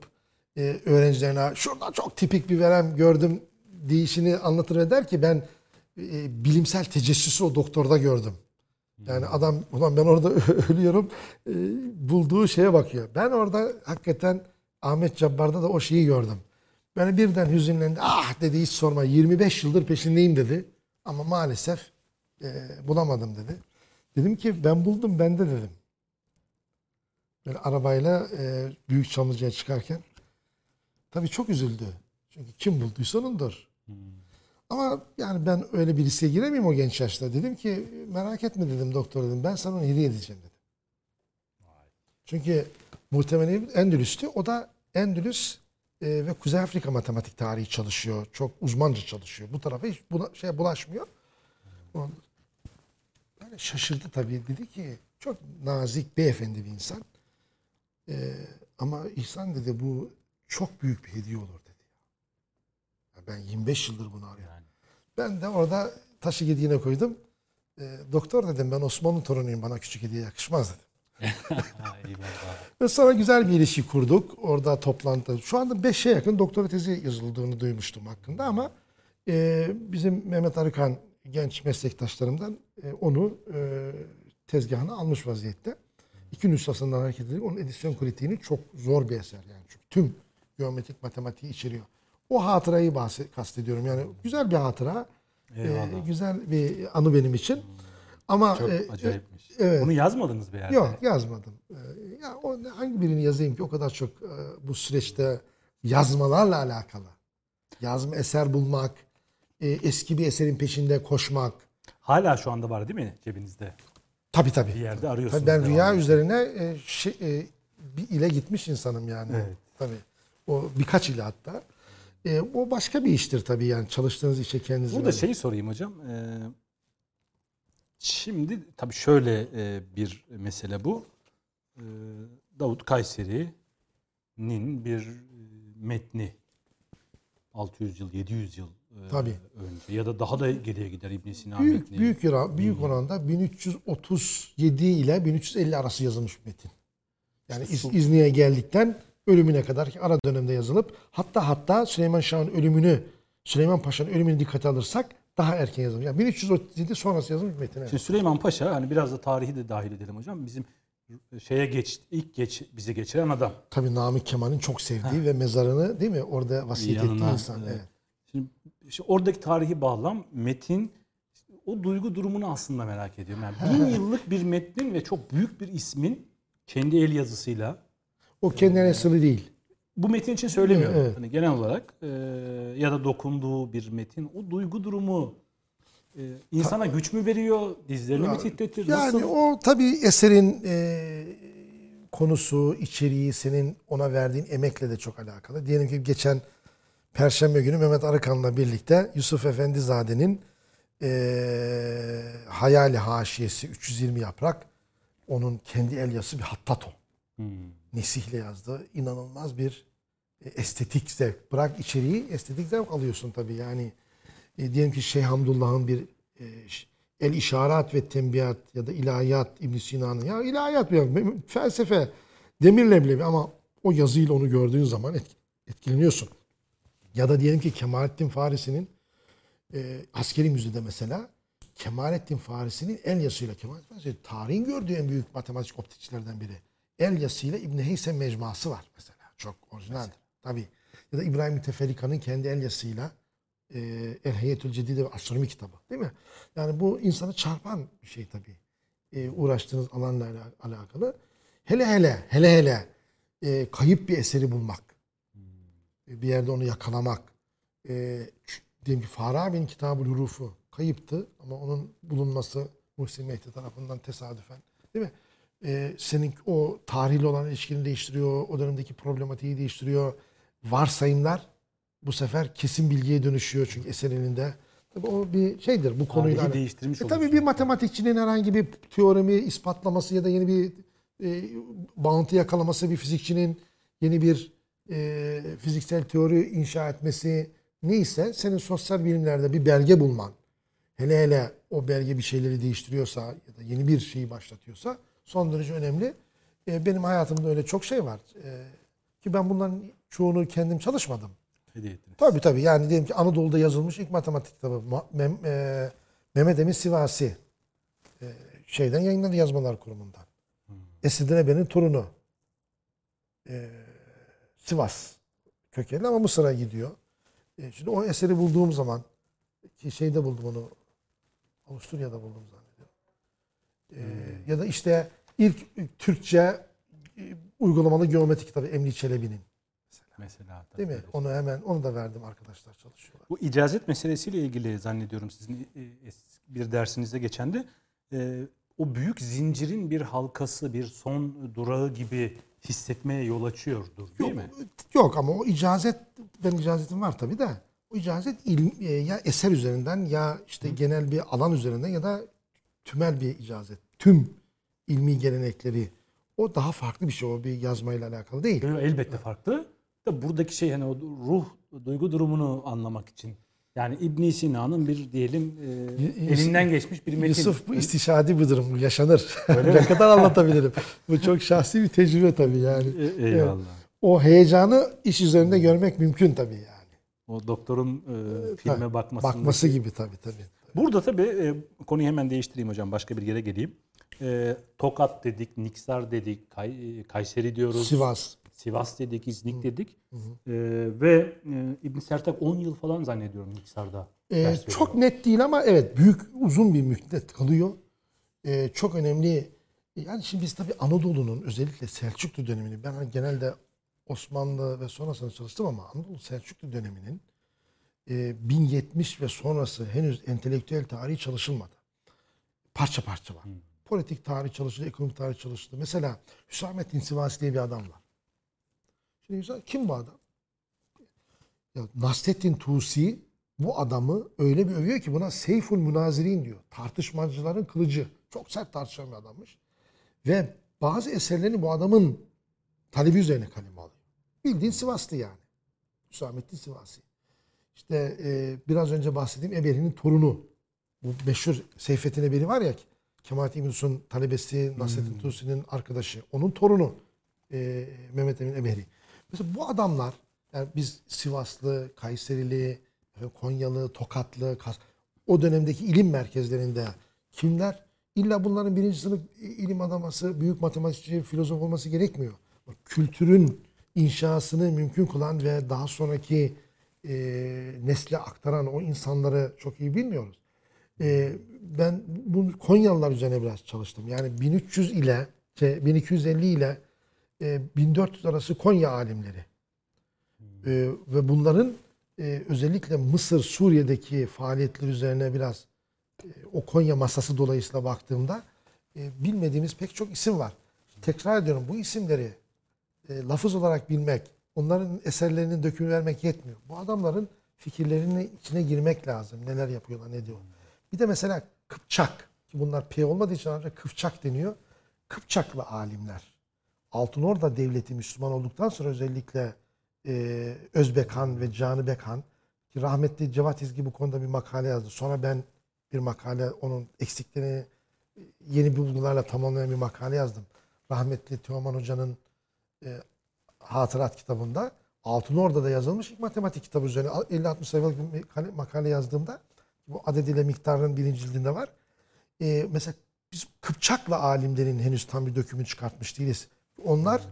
e, öğrencilerine şurada çok tipik bir verem gördüm deyişini anlatır ve der ki ben e, bilimsel tecessüsü o doktorda gördüm. Yani adam ulan ben orada ölüyorum e, bulduğu şeye bakıyor. Ben orada hakikaten Ahmet Cabbar'da da o şeyi gördüm. Böyle birden hüzünlendi. Ah dedi hiç sorma 25 yıldır peşindeyim dedi. Ama maalesef e, bulamadım dedi. Dedim ki ben buldum bende dedim. Böyle arabayla e, Büyük Çamlıca'ya çıkarken. Tabii çok üzüldü. Çünkü kim bulduysa onundur. Ama yani ben öyle bir riske giremeyeyim o genç yaşta. Dedim ki merak etme dedim doktor dedim. Ben sana onu hediye edeceğim dedim. Çünkü muhtemelen Endülüs'tü. O da Endülüs e, ve Kuzey Afrika matematik tarihi çalışıyor. Çok uzmanca çalışıyor. Bu tarafa hiç buna, şeye bulaşmıyor. Ondan- Böyle şaşırdı tabii. Dedi ki çok nazik, beyefendi bir insan. E, ama İhsan dedi bu çok büyük bir hediye olur dedi. Ya ben 25 yıldır bunu arıyorum. Yani. Ben de orada taşı gediğine koydum. E, doktor dedim ben Osmanlı torunuyum bana küçük hediye yakışmaz dedim. Ve sonra güzel bir ilişki kurduk. Orada toplantı. Şu anda 5'e yakın doktora tezi yazıldığını duymuştum hakkında ama e, bizim Mehmet Arıkan genç meslektaşlarımdan e, onu e, tezgahına almış vaziyette. İki nüshasından hareket edip onun edisyon kritiğini çok zor bir eser yani. Çünkü tüm geometrik matematiği içeriyor. O hatırayı bahse- kastediyorum. Yani güzel bir hatıra. E, güzel bir anı benim için. Ama Çok e, acayipmiş. evet. Bunu yazmadınız bir yerde. Yok yazmadım. Ee, Ya o hangi birini yazayım ki o kadar çok e, bu süreçte yazmalarla alakalı. Yazma eser bulmak, e, eski bir eserin peşinde koşmak. Hala şu anda var değil mi cebinizde? Tabii tabii. Bir yerde arıyorsunuz. Tabii ben rüya üzerine e, şey, e, bir ile gitmiş insanım yani. Evet. Tabii. O birkaç ile hatta. E, o başka bir iştir tabii yani çalıştığınız işe kendinizi. Burada vermek. şeyi sorayım hocam. Ee, şimdi tabii şöyle e, bir mesele bu. Ee, Davut Kayseri'nin bir e, metni 600 yıl, 700 yıl e, Tabii. önce ya da daha da geriye gider İbn Sina büyük metni. büyük oran, büyük oranda 1337 ile 1350 arası yazılmış metin. Yani İz, İzni'ye geldikten ölümüne kadar ki ara dönemde yazılıp hatta hatta Süleyman Şah'ın ölümünü Süleyman Paşa'nın ölümünü dikkate alırsak daha erken yazılmış. Yani 1337 sonrası yazılmış metin. evet. Şimdi Süleyman Paşa hani biraz da tarihi de dahil edelim hocam. Bizim şeye geç ilk geç bize geçiren adam. Tabii Namık Kemal'in çok sevdiği ve mezarını değil mi orada vasiyet ettiği insan. evet. Evet. Şimdi işte oradaki tarihi bağlam metin o duygu durumunu aslında merak ediyorum. Yani bin yıllık bir metnin ve çok büyük bir ismin kendi el yazısıyla O kendine eseri değil. bu metin için söylemiyorum. Evet. Hani genel olarak e, ya da dokunduğu bir metin o duygu durumu e, insana güç mü veriyor, dizlerini mi titretir? Yani Nasıl? o tabii eserin e, konusu, içeriği senin ona verdiğin emekle de çok alakalı. Diyelim ki geçen Perşembe günü Mehmet Arıkan'la birlikte Yusuf Efendizade'nin e, Hayali Haşiyesi 320 yaprak. Onun kendi el yazısı bir hattat o. Hmm. Nesihle yazdı. İnanılmaz bir e, estetik zevk. Bırak içeriği estetik zevk alıyorsun tabii. Yani e, diyelim ki Şeyh Hamdullah'ın bir e, El İşarat ve Tembiyat ya da İlahiyat İbn Sina'nın ya ilahiyat felsefe demir leblebi ama o yazıyla onu gördüğün zaman etki- etkileniyorsun. Ya da diyelim ki Kemalettin Farisi'nin e, askeri müzede mesela Kemalettin Farisi'nin el yazısıyla Kemalettin Farisi tarihin gördüğü en büyük matematik optikçilerden biri. El yazısıyla İbn Heysem mecmuası var mesela. Çok orijinaldir. Tabii. Ya da İbrahim Müteferrika'nın kendi el yazısıyla e, El Heyetül Cedide ve Astronomi kitabı. Değil mi? Yani bu insanı çarpan bir şey tabii. E, uğraştığınız alanla ala- alakalı. Hele hele, hele hele e, kayıp bir eseri bulmak. E, bir yerde onu yakalamak. E, diyelim ki Farabi'nin Kitab-ı Hurufu kayıptı ama onun bulunması Muhsin Mehdi tarafından tesadüfen değil mi? E, senin o tarihle olan ilişkini değiştiriyor, o dönemdeki problematiği değiştiriyor. Varsayımlar bu sefer kesin bilgiye dönüşüyor çünkü eserinde. Tabii o bir şeydir bu konuyla. Tarihi değiştirmiş E tabii bir matematikçinin herhangi bir teoremi ispatlaması ya da yeni bir e, bağıntı yakalaması, bir fizikçinin yeni bir e, fiziksel teori inşa etmesi neyse senin sosyal bilimlerde bir belge bulman, hele hele o belge bir şeyleri değiştiriyorsa ya da yeni bir şeyi başlatıyorsa son derece önemli. E, benim hayatımda öyle çok şey var. E, ki ben bunların çoğunu kendim çalışmadım. Hediye ettiniz. Tabii tabii. Yani diyelim ki Anadolu'da yazılmış ilk matematik kitabı Mem- e, Mehmet Emin Sivasi. E, şeyden yayınladı yazmalar kurumundan. Esidin Ebe'nin torunu. E, Sivas kökenli ama Mısır'a gidiyor. E, şimdi o eseri bulduğum zaman ki şeyde buldum onu Avusturya'da buldum zannediyorum. E, Ya da işte ilk Türkçe e, uygulamalı geometri kitabı Emli Çelebi'nin. Mesela. Değil mi? Onu hemen onu da verdim arkadaşlar çalışıyorlar. Bu icazet meselesiyle ilgili zannediyorum sizin bir dersinizde geçen de o büyük zincirin bir halkası, bir son durağı gibi hissetmeye yol açıyordur değil Yok, mi? yok ama o icazet benim icazetim var tabii de. O icazet il- e, ya eser üzerinden ya işte genel bir alan üzerinden ya da tümel bir icazet. Tüm ilmi gelenekleri o daha farklı bir şey. O bir yazmayla alakalı değil. Elbette farklı. Da buradaki şey hani o ruh, duygu durumunu anlamak için. Yani İbn Sina'nın bir diyelim e, elinden geçmiş bir metin. Yusuf bu istişadi bir durum. Yaşanır. ne kadar anlatabilirim. Bu çok şahsi bir tecrübe tabii yani. E, eyvallah. O heyecanı iş üzerinde görmek mümkün tabii yani. O doktorun e, filme Tabii, bakmasında. Bakması gibi tabii tabii. Burada tabii e, konuyu hemen değiştireyim hocam. Başka bir yere geleyim. E, Tokat dedik, Niksar dedik, Kay- e, Kayseri diyoruz. Sivas. Sivas dedik, İznik dedik. E, ve e, İbn Sertak 10 yıl falan zannediyorum Niksar'da. Veriyor. çok net değil ama evet büyük uzun bir müddet kalıyor. Ee, çok önemli. Yani şimdi biz tabii Anadolu'nun özellikle Selçuklu dönemini ben hani genelde Osmanlı ve sonrasında çalıştım ama Anadolu Selçuklu döneminin e, 1070 ve sonrası henüz entelektüel tarihi çalışılmadı. Parça parça var. Politik tarih çalışıldı, ekonomik tarih çalışıldı. Mesela Hüsamettin Sivasi diye bir adam var. Hüsam- kim bu adam? Ya Nasrettin Tusi bu adamı öyle bir övüyor ki buna Seyful Münazirin diyor. Tartışmacıların kılıcı. Çok sert tartışan bir adammış. Ve bazı eserlerini bu adamın talebi üzerine kaleme alıyor. Bildiğin Sivaslı yani. Hüsamettin Sivasi. İşte e, biraz önce bahsettiğim Eberi'nin torunu. Bu meşhur Seyfettin Eberi var ya Kemalettin İbn talebesi Nasrettin Tusi'nin arkadaşı. Onun torunu e, Mehmet Emin Eberi. Mesela bu adamlar yani biz Sivaslı, Kayserili, Konyalı, Tokatlı, Kas o dönemdeki ilim merkezlerinde kimler? İlla bunların birinci sınıf ilim adaması, büyük matematikçi, filozof olması gerekmiyor. Kültürün inşasını mümkün kılan ve daha sonraki e, nesle aktaran o insanları çok iyi bilmiyoruz. E, ben bu Konyalılar üzerine biraz çalıştım. Yani 1300 ile şey, 1250 ile 1400 arası Konya alimleri. E, ve bunların e, özellikle Mısır, Suriye'deki faaliyetler üzerine biraz e, o Konya masası dolayısıyla baktığımda e, bilmediğimiz pek çok isim var. Tekrar ediyorum bu isimleri e, lafız olarak bilmek, onların eserlerinin dökümü vermek yetmiyor. Bu adamların fikirlerinin içine girmek lazım. Neler yapıyorlar, ne diyor. Bir de mesela Kıpçak, ki bunlar P olmadığı için ancak Kıpçak deniyor. Kıpçaklı alimler. Altınorda Devleti Müslüman olduktan sonra özellikle e, Özbekan ve Canibek Han ki rahmetli Cevat İzgi bu konuda bir makale yazdı. Sonra ben bir makale onun eksiklerini e, yeni bulgularla tamamlayan bir makale yazdım. Rahmetli Teoman Hoca'nın e, hatırat kitabında Altınordu'da yazılmış ilk matematik kitabı üzerine 50-60 sayfalık bir makale, yazdığımda bu adediyle miktarın birinci cildinde var. E, mesela biz Kıpçaklı alimlerin henüz tam bir dökümünü çıkartmış değiliz. Onlar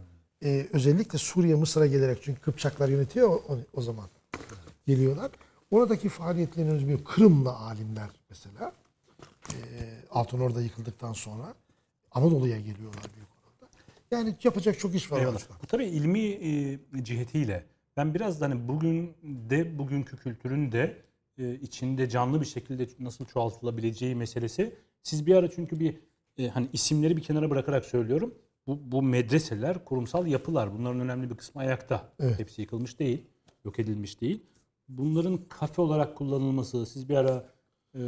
e, özellikle Suriye, Mısır'a gelerek çünkü Kıpçaklar yönetiyor o, o zaman geliyorlar. Oradaki faaliyetlerini bir Kırımlı alimler mesela e, Altınorda yıkıldıktan sonra Anadolu'ya geliyorlar büyük oranda. Yani yapacak çok iş var. Eyvallah. orada. Bu tabii ilmi e, cihetiyle ben biraz da hani bugün de bugünkü kültürün de e, içinde canlı bir şekilde nasıl çoğaltılabileceği meselesi. Siz bir ara çünkü bir e, hani isimleri bir kenara bırakarak söylüyorum. Bu, bu medreseler kurumsal yapılar. Bunların önemli bir kısmı ayakta. Evet. Hepsi yıkılmış değil, yok edilmiş değil. Bunların kafe olarak kullanılması, siz bir ara e,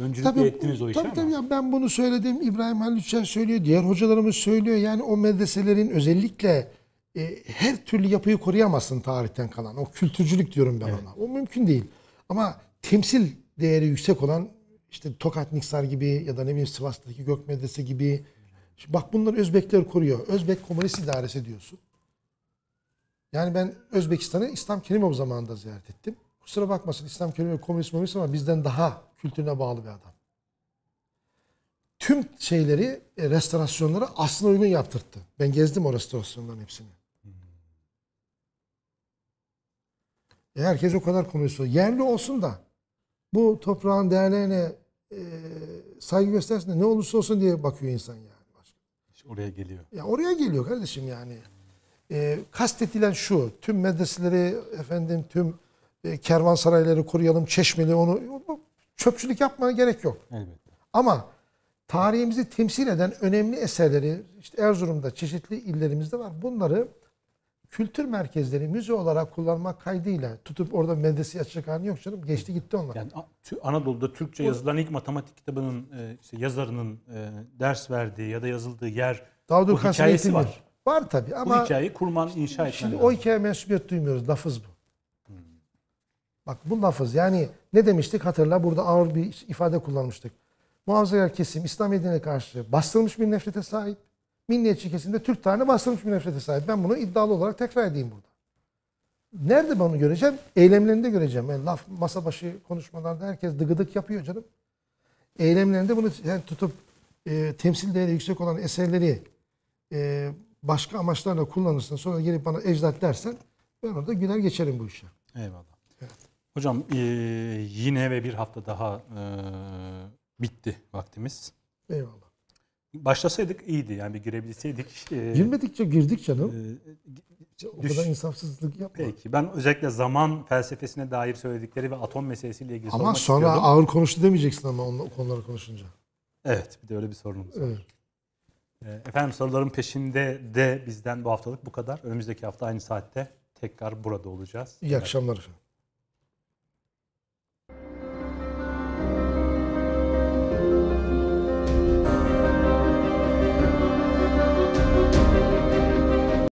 öncülük de ettiniz o işe tabii, ama. tabii ya ben bunu söyledim. İbrahim Halil Üçer söylüyor. Diğer hocalarımız söylüyor. Yani o medreselerin özellikle e, her türlü yapıyı koruyamazsın tarihten kalan. O kültürcülük diyorum ben ona. O mümkün değil. Ama temsil değeri yüksek olan işte Tokat Niksar gibi ya da ne bileyim Sivas'taki Gök Medrese gibi. Şimdi bak bunları Özbekler kuruyor. Özbek Komünist İdaresi diyorsun. Yani ben Özbekistan'ı İslam Kerimov zamanında ziyaret ettim. Kusura bakmasın İslam Kerimov komünist komünist ama bizden daha kültürüne bağlı bir adam. Tüm şeyleri, e, restorasyonları aslına uygun yaptırttı. Ben gezdim o restorasyonların hepsini. E, herkes o kadar komünist oluyor. Yerli olsun da bu toprağın değerlerine e, saygı göstersin de ne olursa olsun diye bakıyor insan yani. Oraya geliyor. Ya oraya geliyor kardeşim yani. E, kastedilen şu, tüm medreseleri, efendim tüm e, kervansarayları koruyalım, çeşmeli onu, onu- çöpçülük yapmaya gerek yok. Elbette. Ama tarihimizi temsil eden önemli eserleri işte Erzurum'da çeşitli illerimizde var. Bunları kültür merkezleri müze olarak kullanmak kaydıyla tutup orada medrese açacak hali yok canım. Geçti gitti onlar. Yani Anadolu'da Türkçe yazılan ilk matematik kitabının e, işte yazarının e, ders verdiği ya da yazıldığı yer Davud bu hikayesi Yetim'in. var. Var tabii Bu ama hikayeyi kurman, inşa etmen Şimdi lazım. o hikayeye mensubiyet duymuyoruz. Lafız bu. Bak bu lafız. Yani ne demiştik hatırla burada ağır bir ifade kullanmıştık. Muhafazakar kesim İslamiyet'ine karşı bastırılmış bir nefrete sahip. Milliyetçi kesim de Türk tarihine bastırılmış bir nefrete sahip. Ben bunu iddialı olarak tekrar edeyim burada. Nerede ben onu göreceğim? Eylemlerinde göreceğim. Yani laf masa başı konuşmalarda herkes dıgıdık yapıyor canım. Eylemlerinde bunu yani tutup e, temsil değeri yüksek olan eserleri e, başka amaçlarla kullanırsın sonra gelip bana ecdat dersen ben orada güler geçerim bu işe. Eyvallah. Hocam e, yine ve bir hafta daha e, bitti vaktimiz. Eyvallah. Başlasaydık iyiydi yani bir girebilseydik. e, Girmedikçe girdik canım. e, o düş- kadar insafsızlık yapma. Peki ben özellikle zaman felsefesine dair söyledikleri ve atom meselesiyle ilgili Ama sormak sonra istiyordum. ağır konuştu demeyeceksin ama onunla, o konuları konuşunca. Evet bir de öyle bir sorunumuz var. Evet. E, Efendim soruların peşinde de bizden bu haftalık bu kadar. Önümüzdeki hafta aynı saatte tekrar burada olacağız. İyi akşamlar efendim.